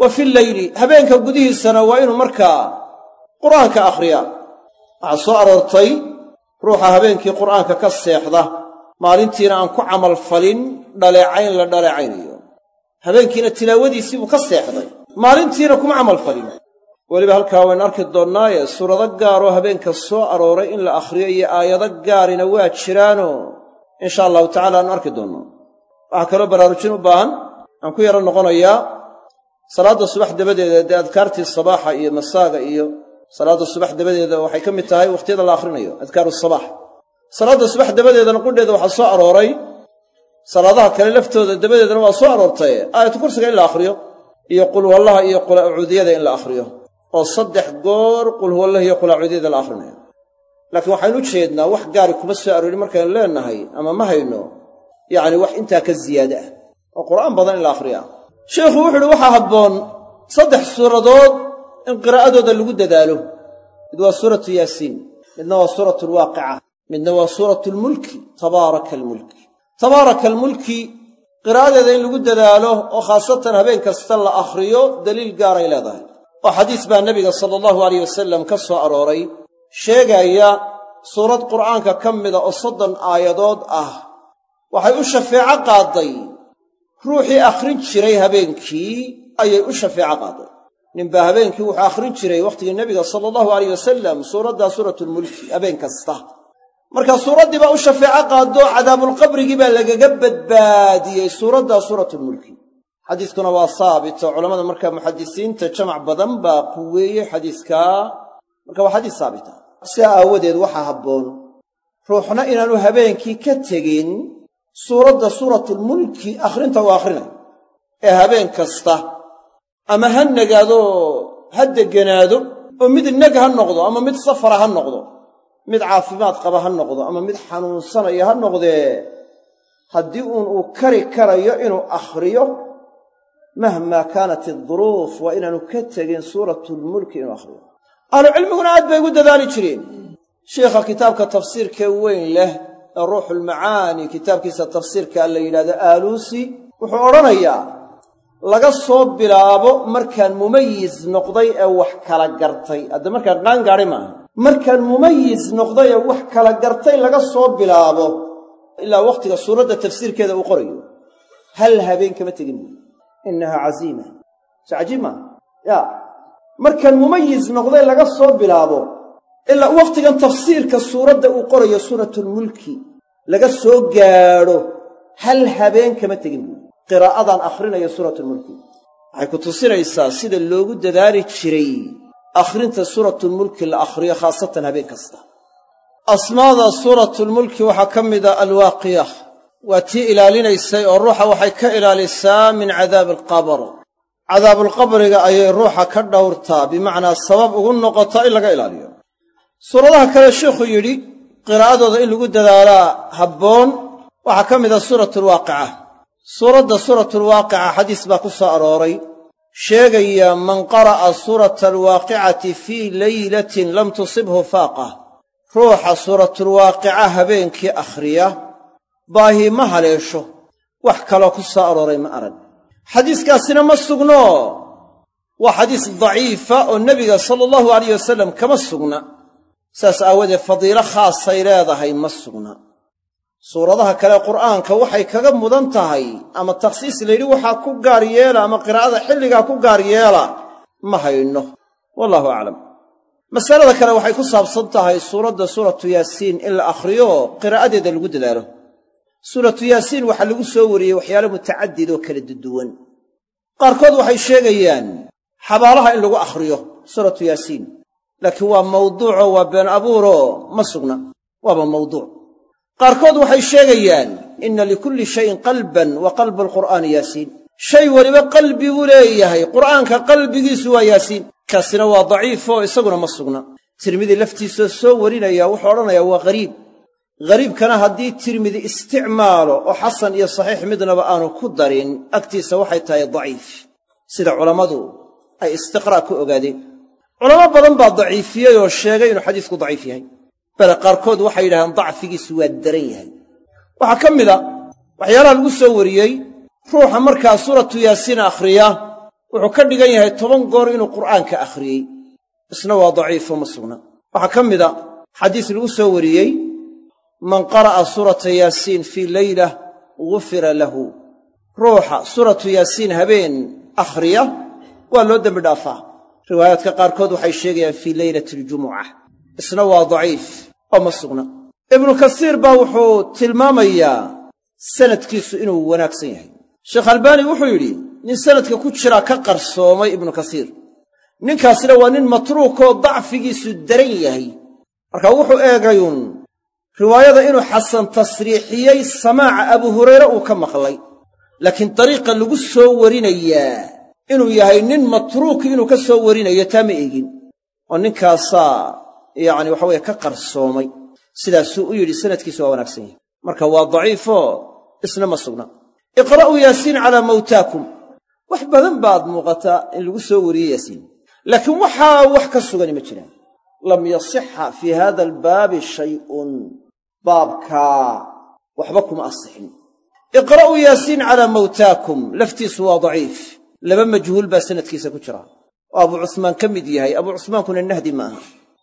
Wa fi leyli habeenka gudihiisana waa inuu markaa qur'aanka akhriyaa. Waxaa soo aroortay ruuxa habeenkii qur'aanka ka seexda maalintiina aan ku camalfalin dhaleecayn la dhaleecaynayo. Habeenkiina tilaawadiisii buu ka seexday maalintiina kuma camalfalin weliba halkaa waynu arki doonnaaye suurado gaaroo habeenka soo arooray in la akhriyo iyo aayado gaarina waa jiraanoo insha allahu tacala aanu arki doonno. Waxaa kaloo baraarujin u baahan aan ku yaro noqonayaa salaadda subax dabadeeda dee adkaartii sabaaxa iyo masaaga iyo salaadda subax dabadeeda waxay ka mid tahay wakhtiyada la akhrinayo adkaaru sabaax salaadda subax dabadeedana qudheeda waxaa soo arooray. Salaadaha kale laftooda dabadeedana waa soo aroortay aayatu kursiga in la akhriyo iyo qul huwallaha iyo qul acuudiyada in la akhriyo. Oo saddex goor qul huwallah iyo qul acuudiyada la akhrinayo laakiin waxaynu u jeednaa wax gaari kuma soo aroorin markaynu leennahay ama ma hayno yacni wax intaa ka ziyaada ah. Oo qur'aan badan in la akhriya sheikhu wuxu uhi waxaa habboon saddex suuradood in qiraa'adooda lagu dadaalo. Mid waa suuratu yaasiin midna waa suuratu alwaaqica midna waa suuratu almulki tabaaraka almulki tabaaraka almulki qiraa'adeeda in lagu dadaalo oo khaasatan habeen kasta la akhriyo daliil gaaray leedahay. Oo xadiis baa nebiga sala allahu alayh wasalam ka soo arooray sheegaya suurad qur'aanka ka mida oo soddon aayadood ah. Waxay u shafeeco qaadday ruuxii akhrin jiray habeenkii ayay u shafeeco qaadday ninbaa habeenkii wuxuu akhrin jiray wakhtigii nebiga sala allahu alayh wasalam suuraddaa suuratulmulki habeen kasta. Marka suuraddii baa u shafeeco qaaddo cadaabulqabrigii baa lagaga badbaadiyey suuraddaa suuratulmulki xadiiskuna waa saabit oo culammada markaa muxadisiinta jamac badan baa quweeyey xadiiskaa marka waa xadiis saabita. Sidaa aawadeed waxaa habboon ruuxna inaanu habeenkii ka tegin suuradda suuratulmulki akhrinta uu akhrinayo ee habeen kasta ama ha nagaadoo ha degganaado oo mid neg ha noqdo ama mid safara ha noqdo mid caafimaad qaba ha noqdo ama mid xanuunsanaya ha noqdee haddii uun uu kari karayo inuu akhriyo mahmaa kaanat adduruuf waa inaanu ka tegin suuratulmulki inuu akhriyo. Ahlucilmiguna aad bay ugu dadaali jireen. Sheikha kitaabka tafsiirkee weyn leh ee ruuxulmacaani kitaabkiisa tafsiirka la yidhahdo aaluusi wuxuu odhanayaa laga soo bilaabo markaan mumayis noqday ee wax kala gartay. Hadda markaan qaangaadhay maaha. Markaan mumayis noqday ee wax kala gartay laga soo bilaabo ilaa wakhtiga suuradda tafsiirkeeda uu qorayo hal habeen kama tegin. Buui innahaa casiima. So cajiib maaha? Yaa markaan mumayis noqday laga soo bilaabo ilaa wakhtigan tafsiirka suuradda uu qorayo suuratulmulki laga soo gaadho hal habeen kama tegin. buui qiraa'adaan akhrinayo suuratulmulki waxay ku tusinaysaa sida loogu dadaali jiray akhrinta suuratulmulki la akhriyo khaasatan habeen kasta. Asmaada suuratulmulki waxaa ka mida alwaaqiya. Waa tii ilaalinaysay oo ruuxa waxay ka ilaalisaa min cadaabi alqabr cadaabulqabriga ayay ruuxa ka dhowrtaa bimacnaa sabab ugu noqotaa in laga ilaaliyo. Suuradaha kale sheikhu yidhi qiraa'adooda in lagu dadaalaa habboon waxaa ka mida suuratulwaaqica suuradda suuratulwaaqica xadiis baa ku soo arooray sheegaya man qara'a suurata alwaaqicati fii leylatin lam tusibhu faaqa. Ruuxa suuratulwaaqica habeenkii akhriya baahi ma haleesho. Wax kaloo ku soo arooray ma arag. Xadiiskaasina ma sugno. Waa xadiis daciifa oo nebiga sala allahu alayh wasalam kama sugna. Saas aawadeed fadiilo khaasay leedahay ma sugna suuradaha kale qur'aanka waxay kaga mudan tahay ama takhsiis layidhi waxaa ku gaar yeela ama qiraa'ada xilligaa ku gaar yeela ma hayno. Wallahu aclam. Masalada kale waxay ku saabsan tahay suuradda suuratu yaasiin in la akhriyo qiraa'adeeda lagu dadaalo. Suuratu yaasiin waxaa lagu soo wariyey waxyaalo mutacadid oo kala duduwan qaarkood waxay sheegayaan xabaalaha in lagu akhriyo suuratu yaasiin. Laakiin waa mawduuco waa been abuuro ma sugna. Waaba mawduuc qaarkood waxay sheegayaan inna likulli shayin qalban wa qalbu alqur'aani yaasiin shay weliba qalbi buu leeyahay qur'aanka qalbigiisu waa yaasiin kaasina waa daciifo isaguna ma sugna. Tirmidi laftiisoo soo warinaya wuxuu odhanayaa waa ghariib ghariibkana haddii tirmidi isticmaalo oo xasan iyo saxiix midnaba aanu ku darin agtiisa waxay tahay daciif. Sida culammadu ay istiqraa' ku ogaadeen. Culamo badan baa daciifiyey oo sheegay inuu xadiisku daciif yahay bale qaarkood waxay yidhahdeen dacfigiisu waa daran yahay. Waxaa ka mid a waxyaalaha lagu soo wariyey ruuxa markaa suuratu yaasiin akhriya wuxuu ka dhigan yahay toban goor inuu qur'aanka akhriyey. Isna waa daciifo ma sugna. Waxaa ka mid a xadiis lagu soo wariyey man qara'a suurata yaasiin fii leylah gufira lahu. Ruuxa suuratu yaasiin habeen akhriya waa loo dembi dhaafaa. Riwaayaadka qaarkood waxay sheegayaan fii leylati aljumuca isna waa daciif oo ma sugna. Ibnu kasiir baa wuxuu tilmaamayaa sanadkiisu inuu wanaagsan yahay. Sheekh albaani wuxuu yidhi nin sanadka ku jira ka qarsoomay ibnu kasiir. Ninkaasina waa nin matruukoo dacfigiisu daran yahay. Marka wuxuu eegayuun riwaayada inuu xasan tasriixiyey samaaca abu hurayre uu ka maqlay. Laakiin dariiqa lagu soo warinayaa inuu yahay nin matruuki inuu ka soo warinayo taa ma eegin oo ninkaasaa yacni waxa weye ka qarsoomay. Sidaasuu u yidhi sanadkiisu waa wanaagsan yahay. Marka waa daciifo isna ma sugna. Iqra'uu yaasiin calaa mawtaakum. Wax badan baad muuqataa in lagu soo wariyey yaasiin. Laakiin waxaa wax ka sugani ma jiraan. Lam yasixa fii hada albaabi shay'un. Baabkaa waxba kuma asixin. Iqra'uu yaasiin calaa mawtaakum. Laftiisu waa daciif. Laba majhuul baa sanadkiisa ku jira. Oo abuu cusmaan ka mid yahay. Abuu cusmaankuna nahdi ma aha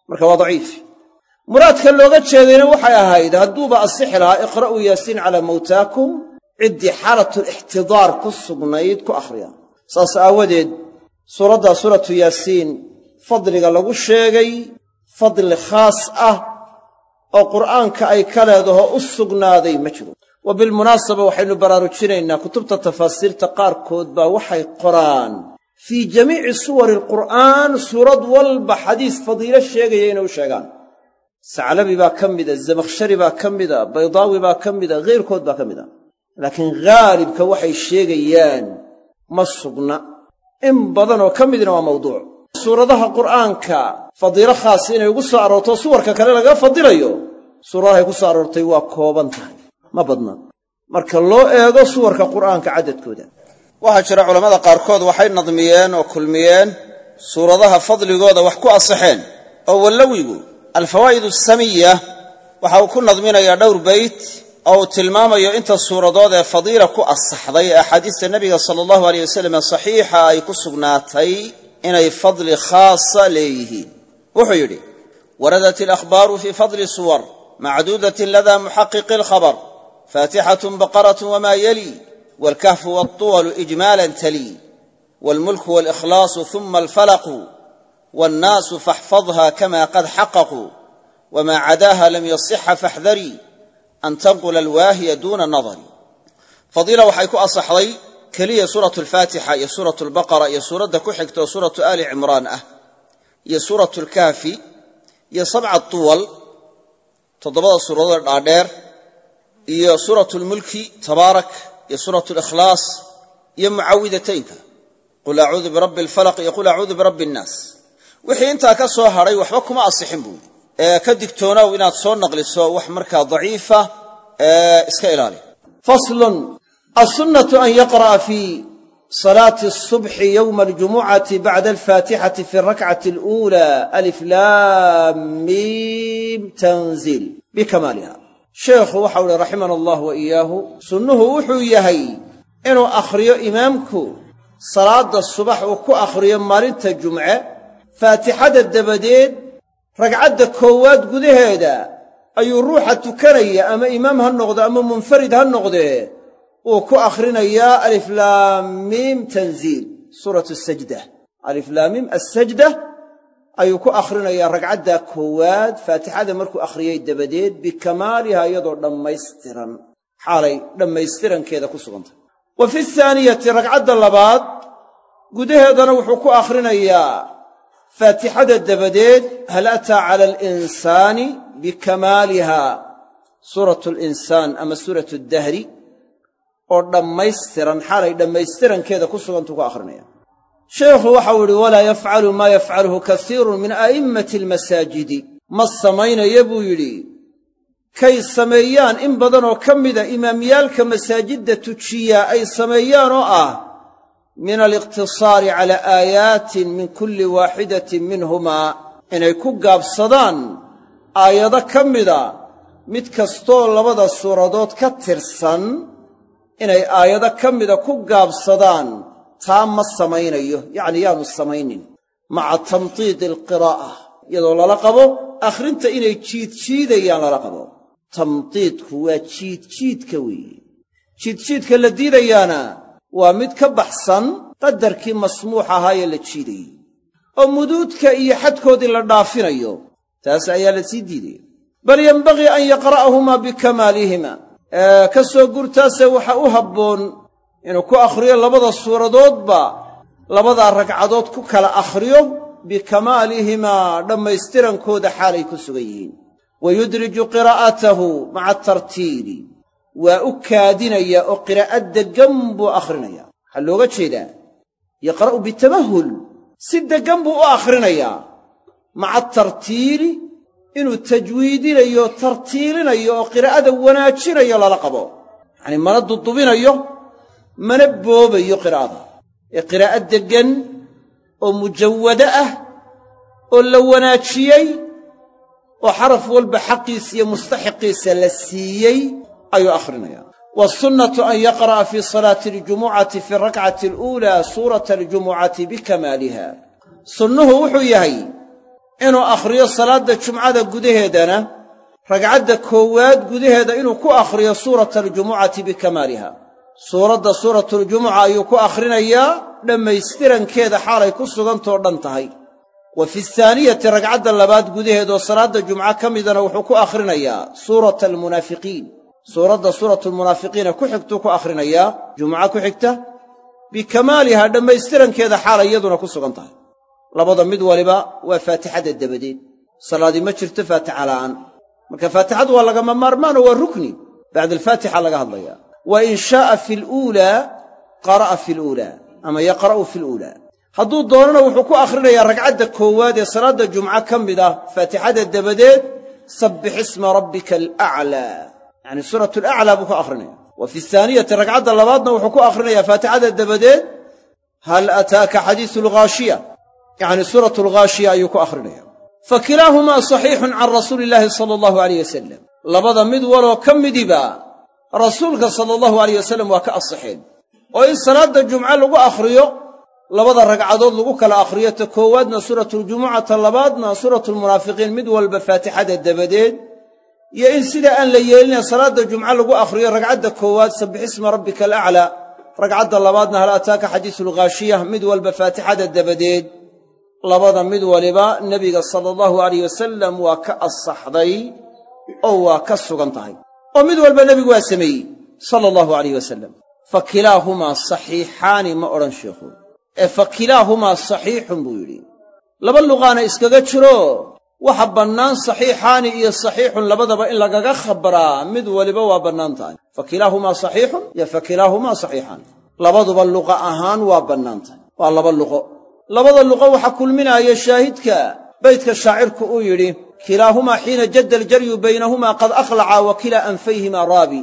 marka waa daciif. Muraadka looga jeedayna waxay ahayd hadduuba asixi lahaa iqra'uu yaasiin calaa mawtaakum ciddii xaalatulixtidaar ku sugnayd ku akhriya. Saas aawadeed suuraddaa suuratu yaasiin fadliga lagu sheegay fadli khaas ah oo qur'aanka ay ka leedaho u sugnaaday ma jiro. Wa bilmunaasaba waxaynu baraarujinaynaa kutubta tafaasiirta qaarkood baa waxay qoraan fii jamiici suwari alqur'aan suurad walba xadiis fadiilo sheegaya inay u sheegaan. Saclabi baa ka mida zamakhshari baa ka mida baydaawi baa ka mida ghayrkood baa ka mida. Laakiin haalibka waxay sheegayaan ma sugna in badanoo ka midna waa mawduuc. Suuradaha qur'aanka fadiilo khaas inay ugu soo aroorto suwarka kale laga fadilayo suuradahay ku soo aroortay waa kooban tahay. Ma badna. Marka loo eego suwarka qur'aanka caddadkooda waxaa jira culammada qaarkood waxay nadmiyeen oo kulmiyeen suuradaha fadligooda wax ku asaxeen oo wallawigu alfawaa'id asamiya waxa uu ku nadminayaa dhowr beyt oo uu tilmaamayo inta suuradood ee fadiila ku asaxday ee axaadiista nebiga sala allahu aleyh wasalam ee saxiixa ay ku sugnaatay inay fadli khaasa leeyihiin. Wuxuu yidhi waradat alakhbaaru fii fadli suwar macduudatin lada muxaqiqi alkhabar faatixatun baqaratun wamaa yali waalkahfu waltuwalu ijmaalan tali waalmulku waalikhlaasu huma alfalaqu wannaasu faxfadha kama qad xaqaquu wamaa cadaaha lam yasixa faxdarii an tanqula alwaahiya duuna nadari fadiila waxay ku asaxday keliya suuratu alfaatixa iyo suuratu albaqara iyo suuradda ku xigta oo suuratu aali cimraan ah iyo suuratu alkaafi iyo sabca tuwal toddobada suuradood dhaadheer iyo suuratu lmulki tabaarak iyo suuratu likhlaas iyo mucawidataynka qul acuudu birabbi alfalaq iyo qul acuudu birabbi annaas wixii intaa ka soo hadhay waxba kuma asixin buuli ee ka digtoonow inaad soo naqliso wax markaa daciifa iska ilaali. Faslun alsunnatu an yaqra'a fii salaati asubxi yowma aljumucati bacda alfaatixati fi alrakcati aluulaa alif laam miim tanziil bikamaaliha sheekhu waxau uhi raximana allah wa iyaahu. Sunnuhu wuxuu yahay inuu akhriyo imaamku salaadda subax uu ku akhriyo maalinta jumce faatixada dabadeed ragcadda koowaad gudaheeda ayuu ruuxa tukanaya ama imaam ha noqdo ama munfarid ha noqdee uu ku akhrinayaa aliflaamiim tanziil suuratu sajda. Aliflaamiim assajda ayuu ku akhrinayaa ragcadda koowaad. Faatixada markuu akhriyey dabadeed bikamaaliha iyadoo dhammaystiran xaalay dhammaystirankeeda ku sugantay. Wa fi ahaaniyati ragcadda labaad gudaheedana wuxuu ku akhrinayaa faatixada dabadeed hal ataa cala alinsaani bikamaaliha suuratu linsaan ama suuratu dahri oo dhammaystiran xaalay dhammaystirankeeda ku sugantuu ku akhrinaya sheekhu waxau idhi walaa yafcalu maa yafcaluhu kasiirun min a'immati almasaajidi ma samaynaya buu yidhi. Kay sameeyaan in badanoo ka mida imaamyaalka masaajidda tujiyaa ay sameeyaan oo ah min aliqtisaari calaa aayaatin min kulli waaxidatin minhumaa. Inay ku gaabsadaan aayado ka mida mid kastoo labada suuradood ka tirsan inay aayado ka mida ku gaabsadaan taa ma samaynayo yacni yaanu samaynin. Maca tamtiidi alqiraa'a iyadoo lala qabo akhrinta inay jiidjiidayaan lala qabo. Tamtiidku waa jiidjiidka weeye. Jiidjiidka la diidayaana waa mid ka baxsan qadarkii masmuux ahaayee la jiidayey oo muduudka iyo xadkoodii la dhaafinayo. Taas ayaa la sii diidaya bal yenbagii an yaqra'ahumaa bikamaalihima ee ka soo gurtaase waxa u habboon inuu ku akhriyo labada suuradoodba labadaa ragcadood ku kala akhriyo bikamaalihimaa dhammaystirankooda xaalay ku sugan yihiin. Wa yudriju qiraa'atahu maca tartiili waa u kaadinaya oo qiraa'ad deggan buu akhrinayaa waxaa looga jeedaa yaqra'u bitamahul si deggan buu u akhrinayaa maca tartiili inuu tajwiidinayo tartiilinayo oo qiraa'ada wanaajinayo lala qabo. Yacanii mana dudubinayo mana boobayo qiraa'ada. Ee qiraa'ad deggan oo mujawwado ah oo la wanaajiyey oo xaraf walba xaqiisa iyo mustaxiqiisa la siiyey ayuu akhrinayaa wasunnatu an yaqra'a fii salaati aljumucati fi rakcati aluulaa suurata aljumucati bikamaaliha sunnuhu wuxuu yahay inuu akhriyo salaadda jumcada gudaheedana ragcadda koowaad gudaheeda inuu ku akhriyo suurata aljumucati bikamaaliha suuradda suuratuljumuca ayuu ku akhrinayaa dhammaystirankeeda xaalay ku sugantoo dhan tahay. Wa fi ahaaniyati ragcadda labaad gudaheedoo salaadda jumco ka midana wuxuu ku akhrinayaa suurata almunaafiqiin suuradda suuratulmunaafiqiina ku xigtuu ku akhrinayaa jumuca ku xigta bikamaaliha dhammaystirankeeda xaalay iyaduna ku sugan tahay. Labada mid waliba waa faatixada dabadeed. Salaadii ma jirto faatixa la'aan. Marka faatixadu waa lagama maarmaanoo waa rukni. Bacda alfaatixa laga hadlayaa wa in shaaa fi luulaa qara'a fi luulaa ama yaqra'u fi luulaa hadduu doonana wuxuu ku akhrinayaa ragcadda koowaad ee salaadda jumco ka mid ah faatixada dabadeed sabbix isma rabbika alaclaa yacni suuratu alaclaa buu ku akhrinaya wa fi ahaaniyati ragcadda labaadna wuxuu ku akhrinayaa faatixada dabadeed hal ataaka xadiisu alghaashiya yacni suuratu alghaashiya ayuu ku akhrinaya fa kilaahumaa saxiixun can rasuuli illaahi sala allahu alayh wasalam labada mid waloo ka midiba rasuulka sala allahu alayh wasalam waa ka asixeen. oo in salaadda jumco lagu akhriyo labada ragcadood lagu kala akhriyo ta koowaadna suuratuljumuca ta labaadna suuratulmunaafiqiin mid walba faatixada dabadeed iyo in sidaa aan la yeelinee salaadda jumco lagu akhriyo ragcadda koowaad sabbix isma rabbika alaclaa ragcadda labaadna hal ataaka xadiisulghaashiyah mid walba faatixada dabadeed labada mid waliba nebiga sala allahu alayh wasalam waa ka asaxday oo waa ka sugan tahay oo mid walba nebigu waa sameeyey sala allahu alayh wasalam fa kilaahumaa saxiixaani ma odhan sheikhu ee fa kilaahumaa saxiixun buu yidhi. Laba luqaana iskaga jiro. Waxa bannaan saxiixaani iyo saxiixun labadaba in lagaga khabraa mid waliba waa bannaan tahay. Fa kilaahumaa saxiixun iyo fa kilaahumaa saxiixaan labaduba luqa ahaan waa bannaan tahay. Waa laba luqo. Labada luqo waxaa kulminaaya shaahidka. Baydka shaacirku uu yidhi kilaahumaa xiina jadda aljaryu baynahumaa qad aqlaca wa kilaa anfayhimaa raabi.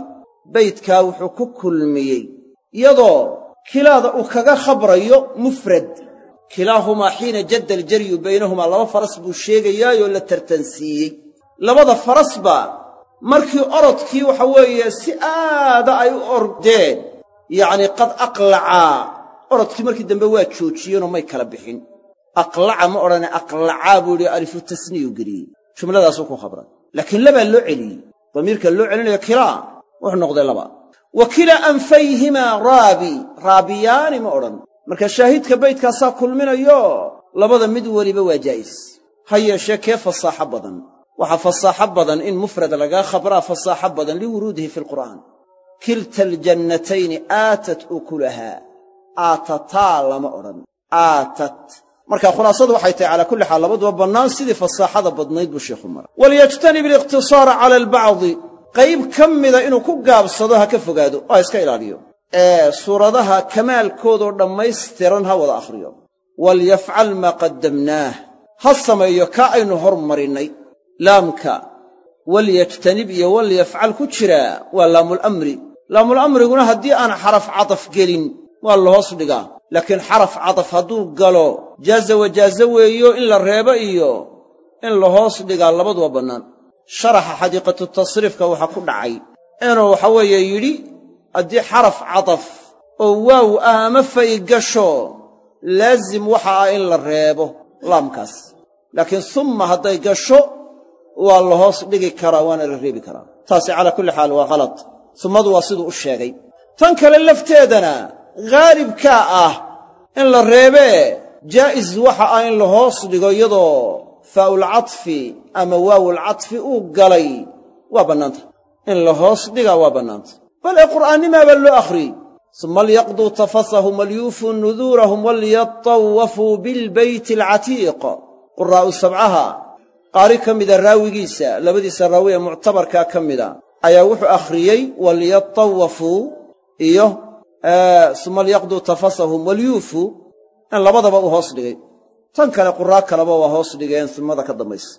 Baydkaa wuxuu ku kulmiyey iyadoo kilaada uu kaga khabrayo mufrad. Kilaahumaa xiina jadda aljaryu baynahumaa laba faras buu sheegayaayoo la tartansiiyey. Labada farasba markii orodkii waxa weeye si aada ay u ordeen yacnii qad aqlacaa orodkii markii dambe waa joojiyeenoo may kala bixin. Aqlaca ma odhane aqlacaa buu yidhi alifu tasniyu geliyey jumladaasuu ku khabray laakiin labaa loo celiyey. Damiirka loo celinayo kilaa wuxuu noqday laba. Wa kilaa anfayhimaa raabi. Raabiyaani ma odhan. Marka shaahidka baydkaasaa kulminayo labada mid weliba waa jaa'is. Ha yeeshee kee fasaaxo badan? Waxaa fasaaxo badan in mufrad lagaa khabraa fasaaxo badan liwuruudihi fi alqur'aan kilta aljannatayni aatat ukulahaa. Aatataa lama odhan. Aatat marka khulaasadu waxay tahay calaa kulli xaal labaduba bannaan sidii fasaaxada badnayd buu sheikhu mara walyajtanib aliqhtisaara cala albacdi. Qayb ka mida inuu ku gaabsado ha ka fogaado oo ha iska ilaaliyo. Ee suuradaha kamaalkoodoo dhammaystiran ha wada akhriyo. Walyafcal maa qaddamnaah. Ha sameeyo kaa aynu hormarinnay. Laamka walyajtanib iyo walyafcal ku jiraa waa laamulamri laamulamriguna haddii aan xaraf cadaf gelin waa la hoos dhigaa. Laakiin xaraf cadaf hadduu galo jaaza wajaaze weeyo in la reebo iyo in la hoos dhigaa labaduba bannaan. Sharaxa xadiiqatu tasriifka waxaa ku dhacay. Inuu waxa weeye yidhi haddii xaraf cadaf oo waaw ah ama fay gasho laasim waxa ah in la reebo laamkaas. Laakiin summa hadday gasho waa la hoos dhigi karaa waana la reebi karaa. Taasi calaa kulli xaal waa khalad summadu waa siduu u sheegay. Tan kale lafteedana haalibkaa ah in la reebee jaa'is waxa ah in la hoos dhigo iyadoo faa'ulcadfi ama waawulcadfi uu galay. Waa bannaanta. In la hoos dhigaa waa bannaanta. Bal ee qur'aannimaabaa loo akhriyey suma lyaqduu tafasahum walyuufuu nuduurahum walyatawafuu bilbeyti alcatiiq. Quraa'u sabcaha qaari ka mida raawigiisa labadiisa raawi ee muctabarkaa ka mida ayaa wuxuu akhriyey walyatawafuu iyo suma lyaqduu tafasahum walyuufuu in labadaba uu hoos dhigay. Tan kale quraa kaleba waa hoos dhigeen summada ka dambaysa.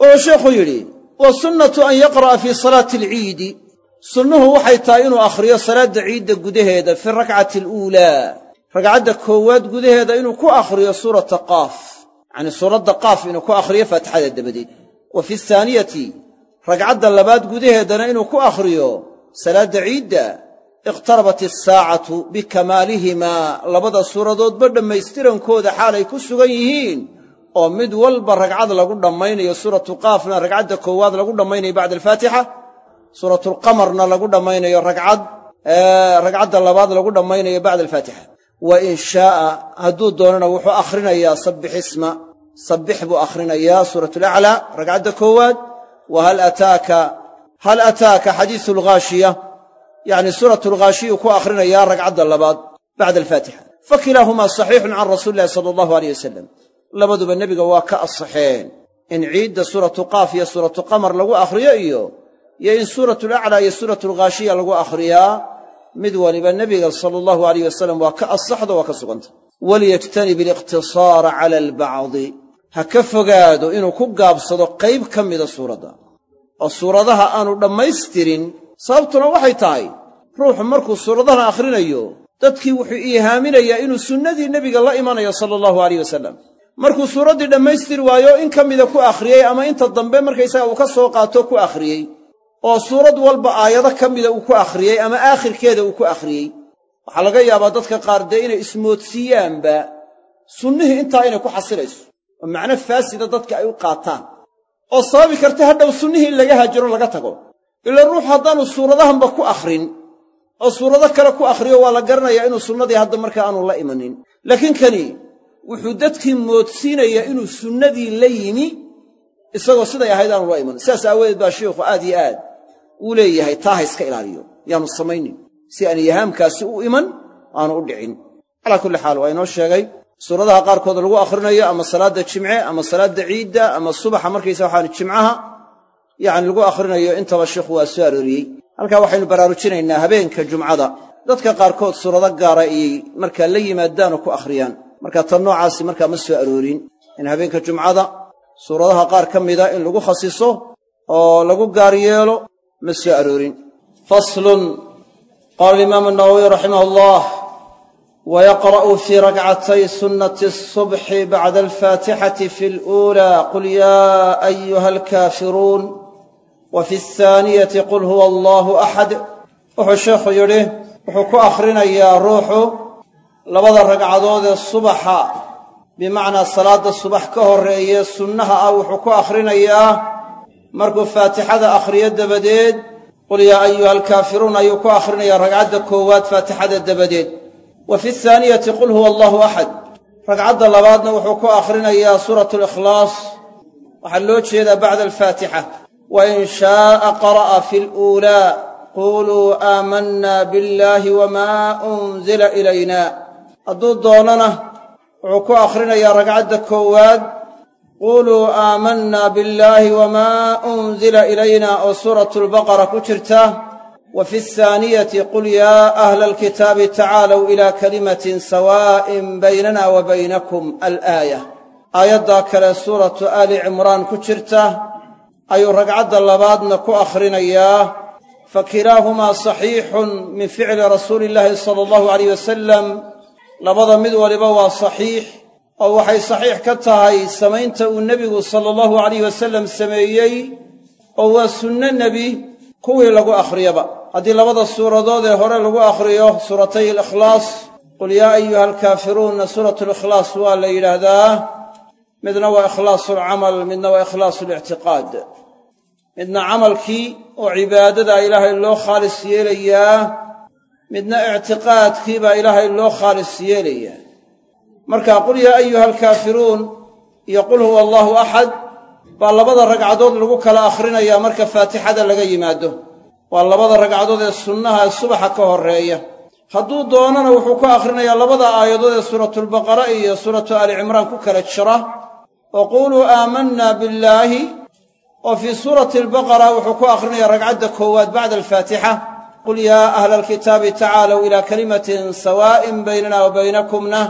Wuxuu sheekhu yidhi wa sunnatu an yaqra'a fii salaati alciidi sunnuhu waxay tahay inuu akhriyo salaadda ciidda gudaheeda fi rakcati aluulaa. Ragcadda koowaad gudaheeda inuu ku akhriyo suurata qaaf. Yacnii suuradda qaaf inuu ku akhriyo faatixada dabadeed. Wa fi ahaaniyati ragcadda labaad gudaheedana inuu ku akhriyo salaadda ciidda iqtarabat isaacatu bikamaalihimaa labada suuradoodba dhammaystirankooda xaalay ku sugan yihiin oo mid walba ragcad lagu dhammaynayo suuratu qaafna ragcadda koowaad lagu dhammaynayo bacda alfaatixa suuratulqamarna lagu dhammaynayo ragcad ragcadda labaad lagu dhammaynayo bacda alfaatixa wa in shaaa hadduu doonana wuxuu akhrinayaa sabbix isma sabbix buu akhrinayaa suuratulaclaa ragcadda koowaad wa hal ataaka hal ataaka xadiisu alghaashiya yacni suuratu alghaashiyuu ku akhrinayaa ragcadda labaad bacda alfaatixa. Fa kilaahumaa saxiixun can rasuuli illahi sala allahu aleyh wasalam labaduba nebiga waa ka asaxeen in ciidda suuratu qaaf iyo suuratu qamar lagu akhriyo iyo iyo in suuratulaclaa iyo suuratulghaashiya lagu akhriyaa mid waliba nebiga sala allahu alayh wasalam waa ka asaxdo waa ka suganta. Waliyajtanib aliqtisaara cala albacdi. Ha ka fogaado inuu ku gaabsado qayb ka mida suuradda. Oo suuradaha aanu dhammaystirin sababtuna waxay tahay ruuxu markuu suuradahan akhrinayo dadkii wuxuu iihaaminayaa inuu sunnadii nebiga la imanayo sala allahu alayh wasalam markuu suuraddii dhammaystiri waayo in ka mida ku akhriyey ama inta dambe markaysaga uu ka soo qaato ku akhriyey oo suurad walba aayado ka mida uu ku akhriyey ama aakhirkeeda uu ku akhriyey waxaa laga yaabaa dadka qaar dee inay ismoodsiiyaanba sunnihii intaa inay ku xasilayso oo macno faasida dadka ay u qaataan. Oo sababi karta hadhow sunnihii in laga hajiro laga tago ila ruux haddaanu suuradahanba ku akhrin oo suurado kale ku akhriyo waa la garanayaa inuu sunnadii hadda markaa aanu la imanin. Laakiin kani wuxuu dadkii moodsiinayaa inuu sunnadii la yimi isagoo siday ahayd aanu la imanin. Sidaas aawadeed baa sheikhu aad yo aad uu leeyahay taa ha iska ilaaliyo yaanu samaynin. Si aan yahaamkaasi u iman aanu u dhicin. Calaa kulli xaal waa inoo sheegay suuradaha qaarkood lagu akhrinayo ama salaadda jimce ama salaadda ciidda ama subaxa markaysa waxaan jimcaha yacni lagu akhrinayo intaba sheikhu waa soo arooriyey. Halkaa waxaynu baraarujinaynaa habeenka jumcada. Dadka qaarkood suurado gaara ayay markaa la yimaadaanoo ku akhriyaan. Marka tan noocaasi markaa ma soo aroorin. In habeenka jumcada suuradaha qaar ka mida in lagu khasiso oo lagu gaar yeelo ma soo aroorin. Faslun. Qaala alimaamu nawowiy raximah allah wayaqra'u fii rakcatay sunnati asubxi bacda alfaatixati fi aluulaa qul yaa wa fi alhaaniyati qul huwa allaahu axad wuxuu sheekhu yidhi wuxuu ku akhrinayaa ruuxu labada ragcadood ee subaxa bimacnaa salaadda subax ka horreeye sunnaha ah wuxuu ku akhrinayaa markuu faatixada akhriyo dabadeed qul yaa ayuha alkaafiruun ayuu ku akhrinayaa ragcadda koowaad faatixada dabadeed wa fi ahaaniyati qul huwa allaahu axad ragcadda labaadna wuxuu ku akhrinayaa suuratu alikhlaas waxaa loo jeedaa bacda alfaatixa wa in shaaa qara'a fi aluulaa quluu aamanna biاllaahi wamaa unzila ilayna hadduu doonana wuxuu ku akhrinayaa ragcadda koowaad quluu aamanna billaahi wamaa unzila ilayna oo suuratu lbaqara ku jirta wa fi ahaaniyati qul yaa ahla alkitaabi tacaalow ilaa kalimatin sawaa'in baynana wa baynakum alaaya aayaddaa kale suuratu aali cimraan ku jirta ayuu ragcadda labaadna ku akhrinayaa fa kilaahumaa saxiixun min ficli rasuuli illaahi sala allahu alayh wasalam labada mid waliba waa saxiix oo waxay saxiix ka tahay samaynta uu nebigu sala allahu alayh wasalam sameeyey oo waa sunno nebi kuwii lagu akhriyaba. Haddii labada suuradood ee hore lagu akhriyo suuratay alikhlaas qul yaa ayuha alkaafiruunna suuratu alikhlaas waa la yidhaahdaa midna waa ikhlaasu alcamal midna waa ikhlaasu alictiqaad midna camalkii oo cibaadada ilaahay loo khaalis yeelayaa midna ictiqaadkii baa ilaahay loo khaalis yeelayaa. Marka qul yaa ayuha alkaafiruun iyo qul huwa allaahu axad baa labada ragcadood lagu kala akhrinayaa marka faatixada laga yimaado. Waa labada ragcadood ee sunnaha ee subaxa ka horreeya hadduu doonana wuxuu ku akhrinayaa labada aayadood ee suuratulbaqara iyo suuratu aali cimraan ku kala jira. Oo quuluu aamanna billaahi. Oo fii suurati albaqara wuxuu ku akhrinayaa ragcadda koowaad bacda alfaatixa. Qul yaa ahla alkitaabi tacaalow ilaa kalimatin sawaa'in baynana wa baynakumna.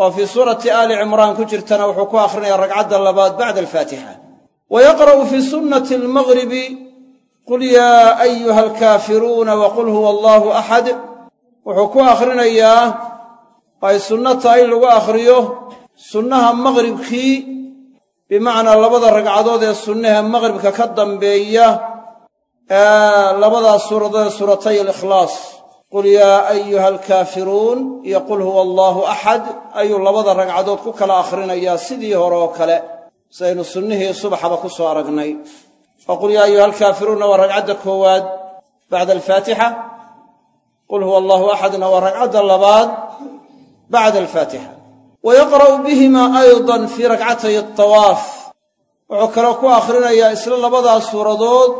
Oo fii suurati aali cimraan ku jirtana wuxuu ku akhrinayaa ragcadda labaad bacda alfaatixa. Wa yaqra'u fii sunnati almagribi qul yaa ayuha alkaafiruuna wa qul huwa allaahu axad wuxuu ku akhrinayaa ay sunno tahay in lagu akhriyo sunnaha maqribkii bimacnaa labada ragcadood ee sunnaha maqribka ka dambeeya ee labadaas suuradood ee suuratay alikhlaas. Qul yaa ayuha alkaafiruun iyo qul huwa allaahu axad ayuu labada ragcadood ku kala akhrinayaa sidii hore oo kale. Sidaynu sunnihii subaxaba ku soo aragnay. Oo qul yaa ayuha alkaafiruunna waa ragcadda koowaad bacda alfaatixa qul huwa allaahu axadna waa ragcadda labaad bacda alfaatixa wa yaqra'u bihimaa aydan fii rakcatay atawaaf wuxuu kaloo ku akhrinayaa isla labadaas suuradood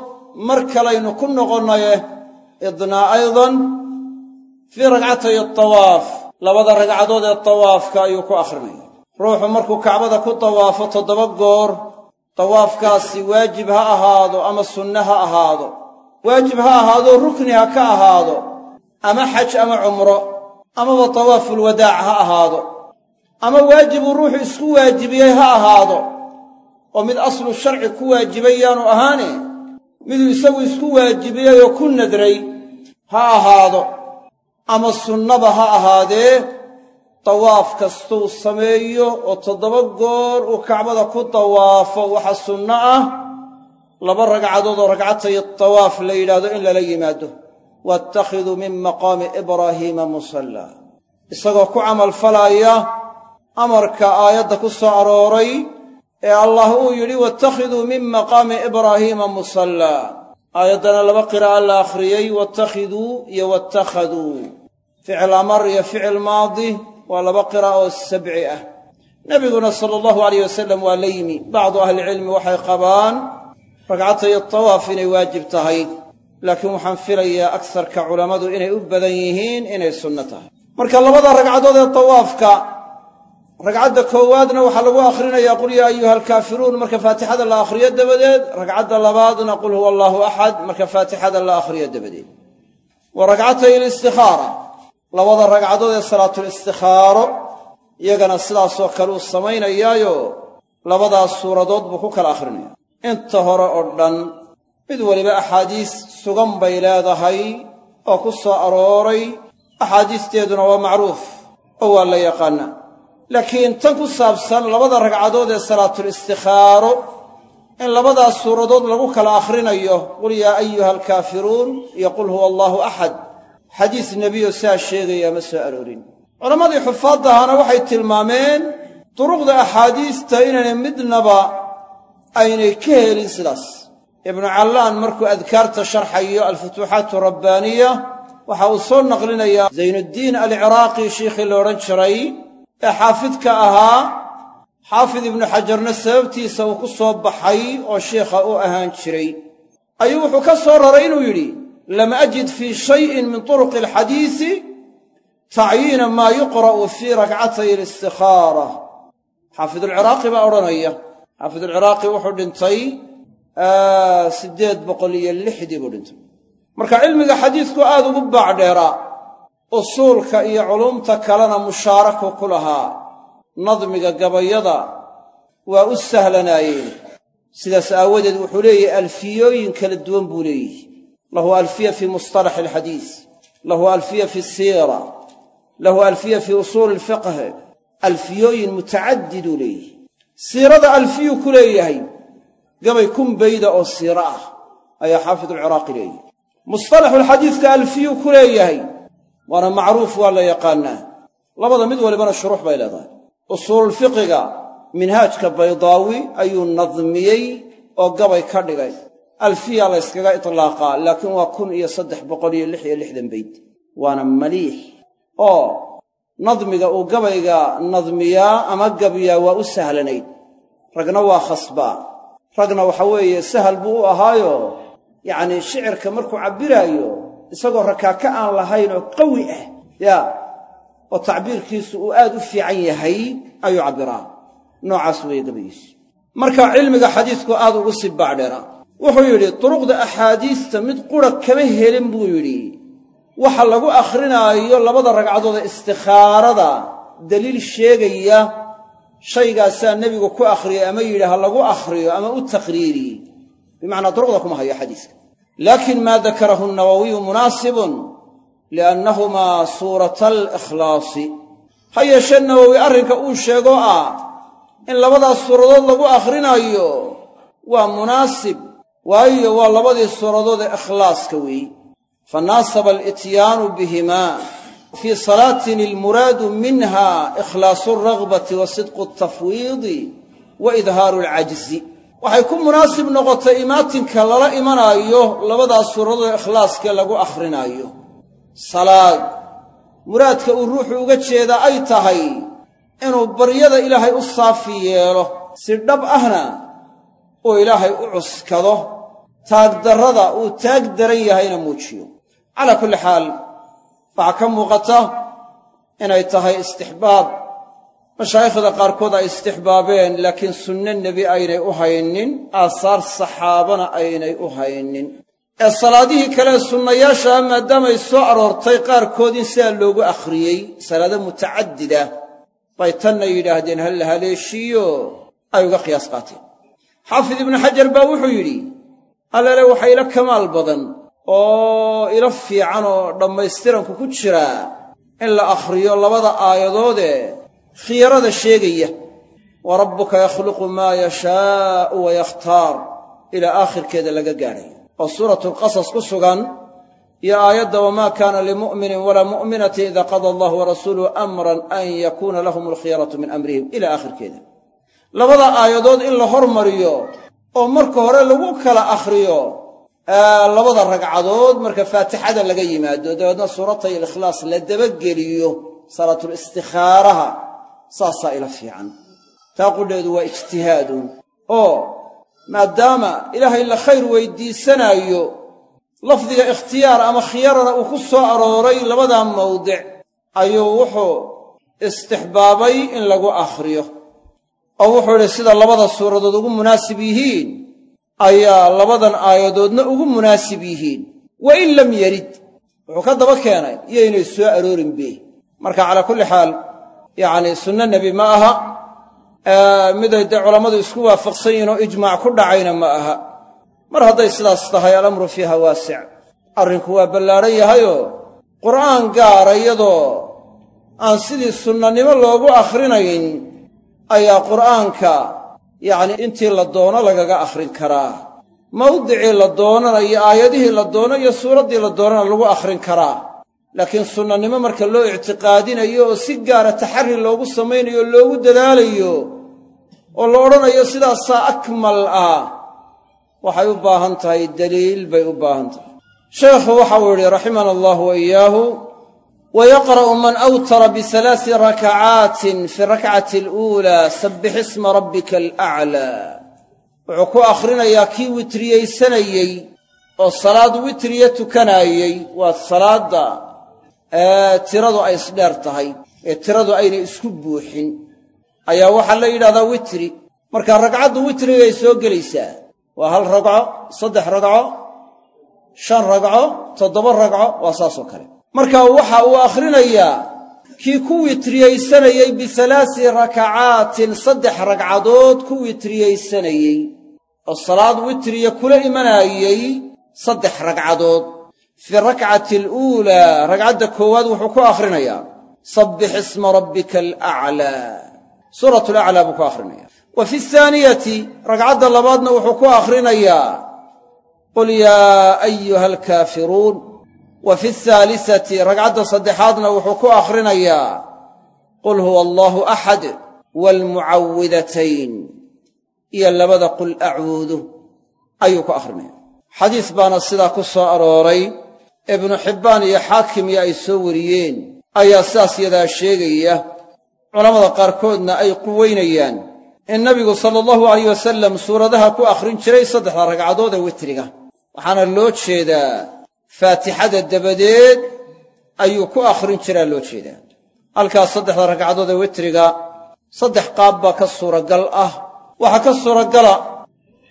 mar kalaynu ku noqonnaye idnaa aydan fii rakcatay atawaaf labada ragcadood ee tawaafka ayuu ku akhrinaya ruuxu markuu kacbada ku tawaafo toddoba goor tawaafkaasi waajib ha ahaado ama sunne ha ahaado waajib ha ahaado rukni ka ahaado ama xaj ama cumro amaba tawaafulwadaac ha ahaado ama waajibuu ruuxu isku waajibiyey ha ahaado oo mid aslu sharci ku waajibay yaanu ahaane miduu isagu isku waajibiyey oo ku nadray ha ahaado ama sunnaba ha ahaadee tawaaf kastuu sameeyo oo toddoba goor uu kacbada ku tawaafo waxa sunno ah laba ragcadood oo ragcatay tawaaf la yidhaahdo in lala yimaado waattakhiduu min maqaami ibraahiima musallaa isagoo ku camalfalaaya amarka aayadda ku soo arooray ee allah uu yidhi waattakhiduu min maqaami ibraahiima musallaa aayaddana laba qiraa'a la akhriyey waattakhiduu iyo waattakhaduu ficil amar iyo ficil maadi waa laba qira'a oo sabci ah. Nebiguna sala allahu alayh wasalam waa la yimi. Bacdu ahlicilmi waxay qabaan ragcatay tawaaf inay waajib tahay laakiin waxaan filayaa agsarka culammadu inay u badan yihiin inay sunno tahay. Marka labada ragcadood ee tawaafka ragcadda koowaadna waxaa lagu akhrinayaa qul yaa ayuha alkaafiruun marka faatixada la akhriyo dabadeed ragcadda labaadna qul huwa allaahu axad. Marka faatixada la akhriyo dabadeed. Wa ragcatay alistikhaara labada ragcadood ee salaatulistikhaaro iyagana sidaasoo kale uu samaynayaayo labadaas suuradood buu ku kala akhrinaya. Inta hore oo dhan mid weliba axaadiis sugan bay leedahay oo ku soo arooray axaadiisteeduna waa macruuf oo waa la yaqaannaa laakiin tan ku saabsan labada ragcadood ee salaatulistikhaaro in labadaas suuradood lagu kala akhrinayo qul yaa ayuha alkaafiruun iyo qul huwa allaahu axad xadiis nebiyo sidaa sheegaya ma soo aroorin. Culammadii xufaadda waxay tilmaameen duruqda axaadiista inaynay midnaba aynay ka helin sidaas ibnu callaan markuu adkaarta sharxayo alfutuuxaatu rabbaaniya waxa uu soo naqlinayaa zaynuddiin alciraaqi shiikhii la odhan jiray ee xaafidka ahaa xaafid ibnu xajarna sababtiisa uu ku soo baxay oo shiikha u ahaan jiray. Ayuu wuxuu ka soo raray inuu yidhi lam ajid fii shayin min turuqi alxadiisi tacyiina maa yuqra'u fii rakcatay alistikhaara. Xaafidulciraaqi baa odhanaya. Xaafidulciraaqi wuxuu dhintay siddeed boqol iyo lixdii buu dhintay. Marka cilmiga xadiidku aad ugu baacdheeraa usuulka iyo culumta kalena mushaarako ku lahaa. Nadmiga gabayada waa u sahlanaayeen sidaas aawadeed wuxuu leeyahy alfiyooyin kala duwan buu leeyihi lahu alfiya fii mustalaxi alxadiis lahu alfiya fi siira lahu alfiya fii usuuli alfiqh. Alfiyooyin mutacadiduu leeyihi siirada alfiyuu ku leeyahay gabay kun bayda oo siiro ah ayaa xaafid alciraaqi leeyahy mustalaxulxadiiska alfiyuu ku leeyahay waana macruuf waa la yaqaannaa labada mid walibana shuruux bay leedahay. Usuululfiqiga minhaajka baydaawi ayuu nadmiyey oo gabay ka dhigay. Alfiya la yskaga itlaaqaa laakiin waa kun iyo saddex boqol iyo lix iyo lixdan bayd. Waana maliix. Oo nadmiga uu gabayga nadmiyaa ama gabyaa waa u sahlanayd. Ragna waa khasbaa ragna waxa weeye sahal buu u ahaayo yacnii shicirka markuu cabbiraayo isagoo rakaaka aan lahayn oo qawi ah yaa oo tacbiirkiisu uu aad u fiican yahay ayuu cabbiraa. Noocaas weeye gabaygiisu marka cilmiga xadiidku aad ugu sii baacdheera wuxuu yidhi duruqda axaadiista mid qura kama helin buu yidhi. Waxa lagu akhrinaayo labada ragcadood ee istikhaarada daliil sheegaya shaygaasaa nebigu ku akhriyey ama yidhi ha lagu akhriyo ama u taqhriiriyey bimacnaa duruqda kuma hayo xadiiska. Laakin maa dakarahu nawowiyu munaasibun liannahumaa suurata alikhlaasi ha yeeshee nawowi arrinka uu sheego ah in labadaas suuradood lagu akhrinayo waa munaasib waayo waa labadii suuradood ee ikhlaaska weeye fanaasaba alityaanu bihimaa fii salaatin ilmuraadu minha ikhlaasu alragbati wa sidqu altafwiidi wa idhaaru alcajzi waxay ku munaasib noqotay imaatinka lala imanaayo labadaas suuradood ikhlaaskee lagu akhrinaayo salaad muraadka uu ruuxu uga jeedaa ay tahay inuu baryada ilaahay u saafi yeelo si dhab ahna uu ilaahay u cuskado taagdarrada uu taag daran yahayna muujiyo calaa kulli xaal waxaa ka muuqata inay tahay istixbaab. Mashaayikhda qaarkood ay istixbaabeen laakiin sunne nebi aynay u haynin aasaar saxaabana aynay u haynin. Ee salaadihii kalee sunnayaashaha maadaamay soo aroortay qaarkood in sidaa loogu akhriyey salaado mutacadida. Bay tanna yidhaahdeen hal la haleeshiiyo ay uga qiyaas qaateen. Xaafid ibnu xajar baa wuxuu yidhi allele waxa ila kamaal badan oo ilo fiican oo dhammaystiranku ku jiraa in la akhriyo labada aayadoodee khiyarada sheegaya wa rabbuka yakhluqu maa yashaa'u wa yakhtaar ilaa aakhirkeeda laga gaadhayo oo suuratulqasas ku sugan iyo aayadda wamaa kaana limu'minin walaa mu'minatin ida qada allahu warasuuluhu amran an yakuuna lahum alkhiyaratu min amrihim ilaa aakhirkeeda. Labada aayadood in la hormariyo oo marka hore lagu kala akhriyo labada ragcadood marka faatixada laga yimaado dabeedna suuratay ilikhlaas la dabageliyo salaatulistikhaaraha saasaa ila fiican. Taa qudheedu waa ijtihaadun. Oo maadaama ilaahay la khayr weydiisanaayo lafdiga ikhtiyaar ama khiyarana uu ku soo arooray labadaa mawdic ayuu wuxuu istixbaabay in lagu akhriyo. Oo wuxuu idhi sida labada suuradood ugu munaasib yihiin ayaa labadan aayadoodna ugu munaasib yihiin. Wa in lam yerid wuxuu ka daba keenay iyoynay soo aroorinbe marka calaa kulli xaal yacnii sunno nebi ma aha miday dee culammadu isku waafaqsan yihiin oo ijmaac ku dhacayna ma aha. Mar hadday sidaas tahay alamru fiiha waasic. Arrinku waa ballaadhan yahayoo qur'aan gaara iyadoo aan sidii sunnanimo loogu akhrinayn ayaa qur'aanka yacnii intii la doono lagaga akhrin karaa. Mawdicii la doonana iyo aayadihii la doono iyo suuraddii la doonana lagu akhrin karaa. Laakiin sunnanimo marka loo ictiqaadinayo oo si gaara taxarri loogu samaynayo o loogu dadaalayo oo la odhanayo sidaasaa akmal ah waxay u baahan tahay daliil bay u baahan tahay. Sheekhu waxa uu raximana allahu wa iyaahu wa yaqra'u man awtara bialaasi rakacaatin fi rakcati aluulaa sabbix isma rabbika alaclaa wuxuu ku akhrinayaa kii witriyeysanayey oo salaad witriya tukanaayey waa salaadda tiradu ay isdheer tahay ee tiradu aynay isku buuxin ayaa waxaa la yidhahdaa witri marka ragcaddu witrigay soo gelaysaa waa hal ragco saddex ragco shan ragco toddoba ragco waa saasoo kale marka waxa uu akhrinayaa kii ku witriyeysanayey bialaasi rakacaatin saddex ragcadood ku witriyeysanayey oo salaad witriya kula imanaayey saddex ragcadood. Fi rakcati aluulaa ragcadda koowaad wuxuu ku akhrinayaa sabbix isma rabbika alaclaa suurat alaclaa buu ku akhrinaya. Wa fi ahaaniyati ragcadda labaadna wuxuu ku akhrinayaa qul yaa ayuha alkaafiruun wa fi ahaalisati ragcadda saddexaadna wuxuu ku akhrinayaa qul huwa allaahu axad waalmucawidatayn iyo labada qul acuudu ayuu ku akhrinaya xadiis baana sidaa ku soo arooray ibnu xibbaan iyo xaakim iyo ay soo wariyeen ayaa sidaas yadaa sheegaya culammada qaarkoodna ay quweynayaan in nabigu sala allahu alayh wasalam suuradaha ku akhrin jiray saddexda ragcadood ee witriga. Waxaana loo jeedaa faatixada dabadeed ayuu ku akhrin jiraa loo jeedaa. Halkaas saddexda ragcadood ee witriga saddex qaab baa ka suuragal ah. Waxaa ka suuragala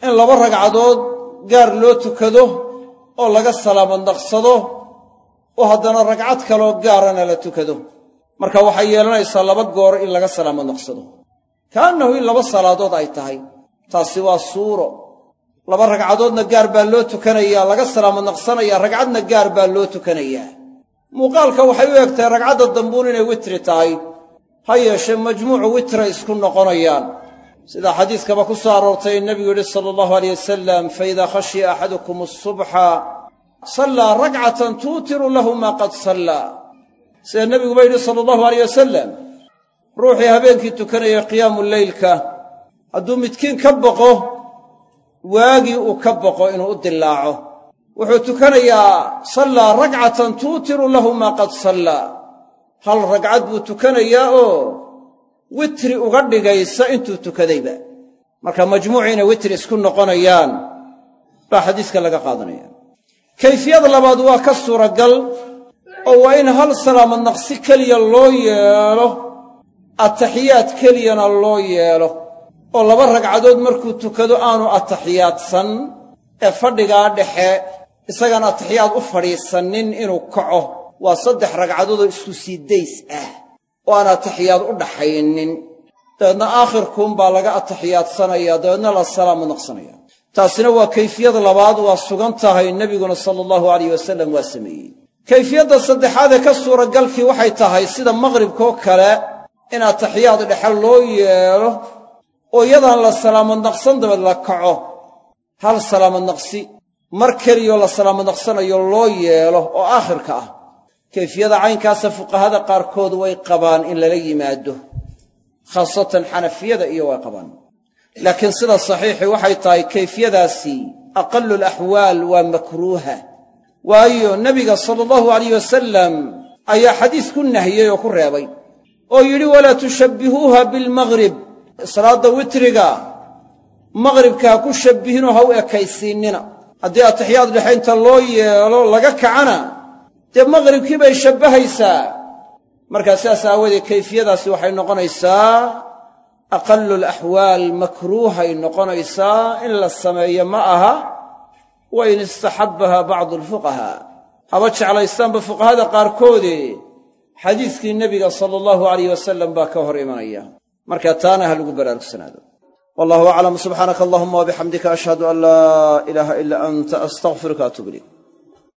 in laba ragcadood gaar loo tukado oo laga salaamadnaqsado oo haddana ragcad kaloo gaarana la tukado. Marka waxay yeelanaysaa laba goor in laga salaamadnaqsado kaannahu in laba salaadood ay tahay taasi waa suuro laba ragcadoodna gaar baa loo tukanayaa laga salaamadnaqsanayaa ragcadna gaar baa loo tukanayaa. Muuqaalka waxay u egtahay ragcadda dambuun inay witri tahay. Ha yeeshee majmuucu witray isku noqonayaan. Sidaa xadiiskaba ku soo aroortay nebigu yidhi sala allahu aleyh wasalam fa idaa khashiya axadukum asubxa sallaa rakcatan tuutiru lahu maa qad sallaa. Sida nebiguba yidhi sala allahu alayh wasalam ruuxii habeenkii tukanaya qiyaamu leylka hadduu midkiin ka boqo waagii uu ka boqo inuu u dillaaco. Wuxuu tukanayaa sallaa rakcatan tuutiru lahu maa qad sallaa. Hal ragcad buu tukanayaa oo witri uga dhigaysa intuu tukadayba. Marka majmuuciina witri isku noqonayaan baa xadiiska laga qaadanaya. Kayfiyad labaad waa ka suuragal oo waa in hal salaamad naqsi keliya loo yeelo ataxiyaad keliyana loo yeelo oo laba ragcadood markuu tukado aanu ataxiyaadsan ee fadhigaa dhexe isagaan ataxiyaad u fadhiisannin inuu kaco. Waa saddex ragcadoodoo isku sii days ah oo aan ataxiyaad u dhaxaynin. Dabeedna aakhirkuunbaa laga ataxiyaadsanaya dabeedna la salaamu naqsanaya taasina waa kayfiyad labaad waa sugan tahay nebiguna sala allahu alayh wasalam waa sameeyey. Kayfiyadda saddexaad ee ka suuragalkii waxay tahay sida maqhribkoo kale in ataxiyaad dhexe loo yeelo oo iyadaan la salaamad naqsan dabeed la kaco hal salaamad naqsi mar keliyoo la salaamad naqsanayo loo yeelo oo aakhirka ah. Kayfiyada caynkaasa fuqahada qaarkood way qabaan in lala yimaado khaasatan xanafiyada iyo way qabaan. Laakiin sida saxiixi waxay tahay kayfiyadaasi aqalu alaxwaal waa makruuha. Waayo nebiga sala allahu alayh wasalam ayaa xadiis ku nahiyey oo ku reebay oo yidhi walaa tushabbihuuha bilmaghrib salaadda witriga maqhribka ha ku shabbihinoo ha u ekaysiinnina. Haddii atixiyaad dhexaynta loo yeelo laga kacana dee maqhribkii bay shabbahaysaa markaa sidaas aawadeed kayfiyadaasi waxay noqonaysaa aqalu alaxwaal makruuhay noqonaysaa in la sameeyo ma aha wa in istaxabbaha bacdu alfuqahaa haba jeclaystaanba fuqahada qaarkoode xadiiskii nebiga sala allahu alayh wasalam baa ka hor imanaya marka taana ha lagu baraarugsanaado wallahu aclam subxaanaka allahuma wabixamdika ashhadu an laa ilaaha ilaa anta astaqfiruka atuub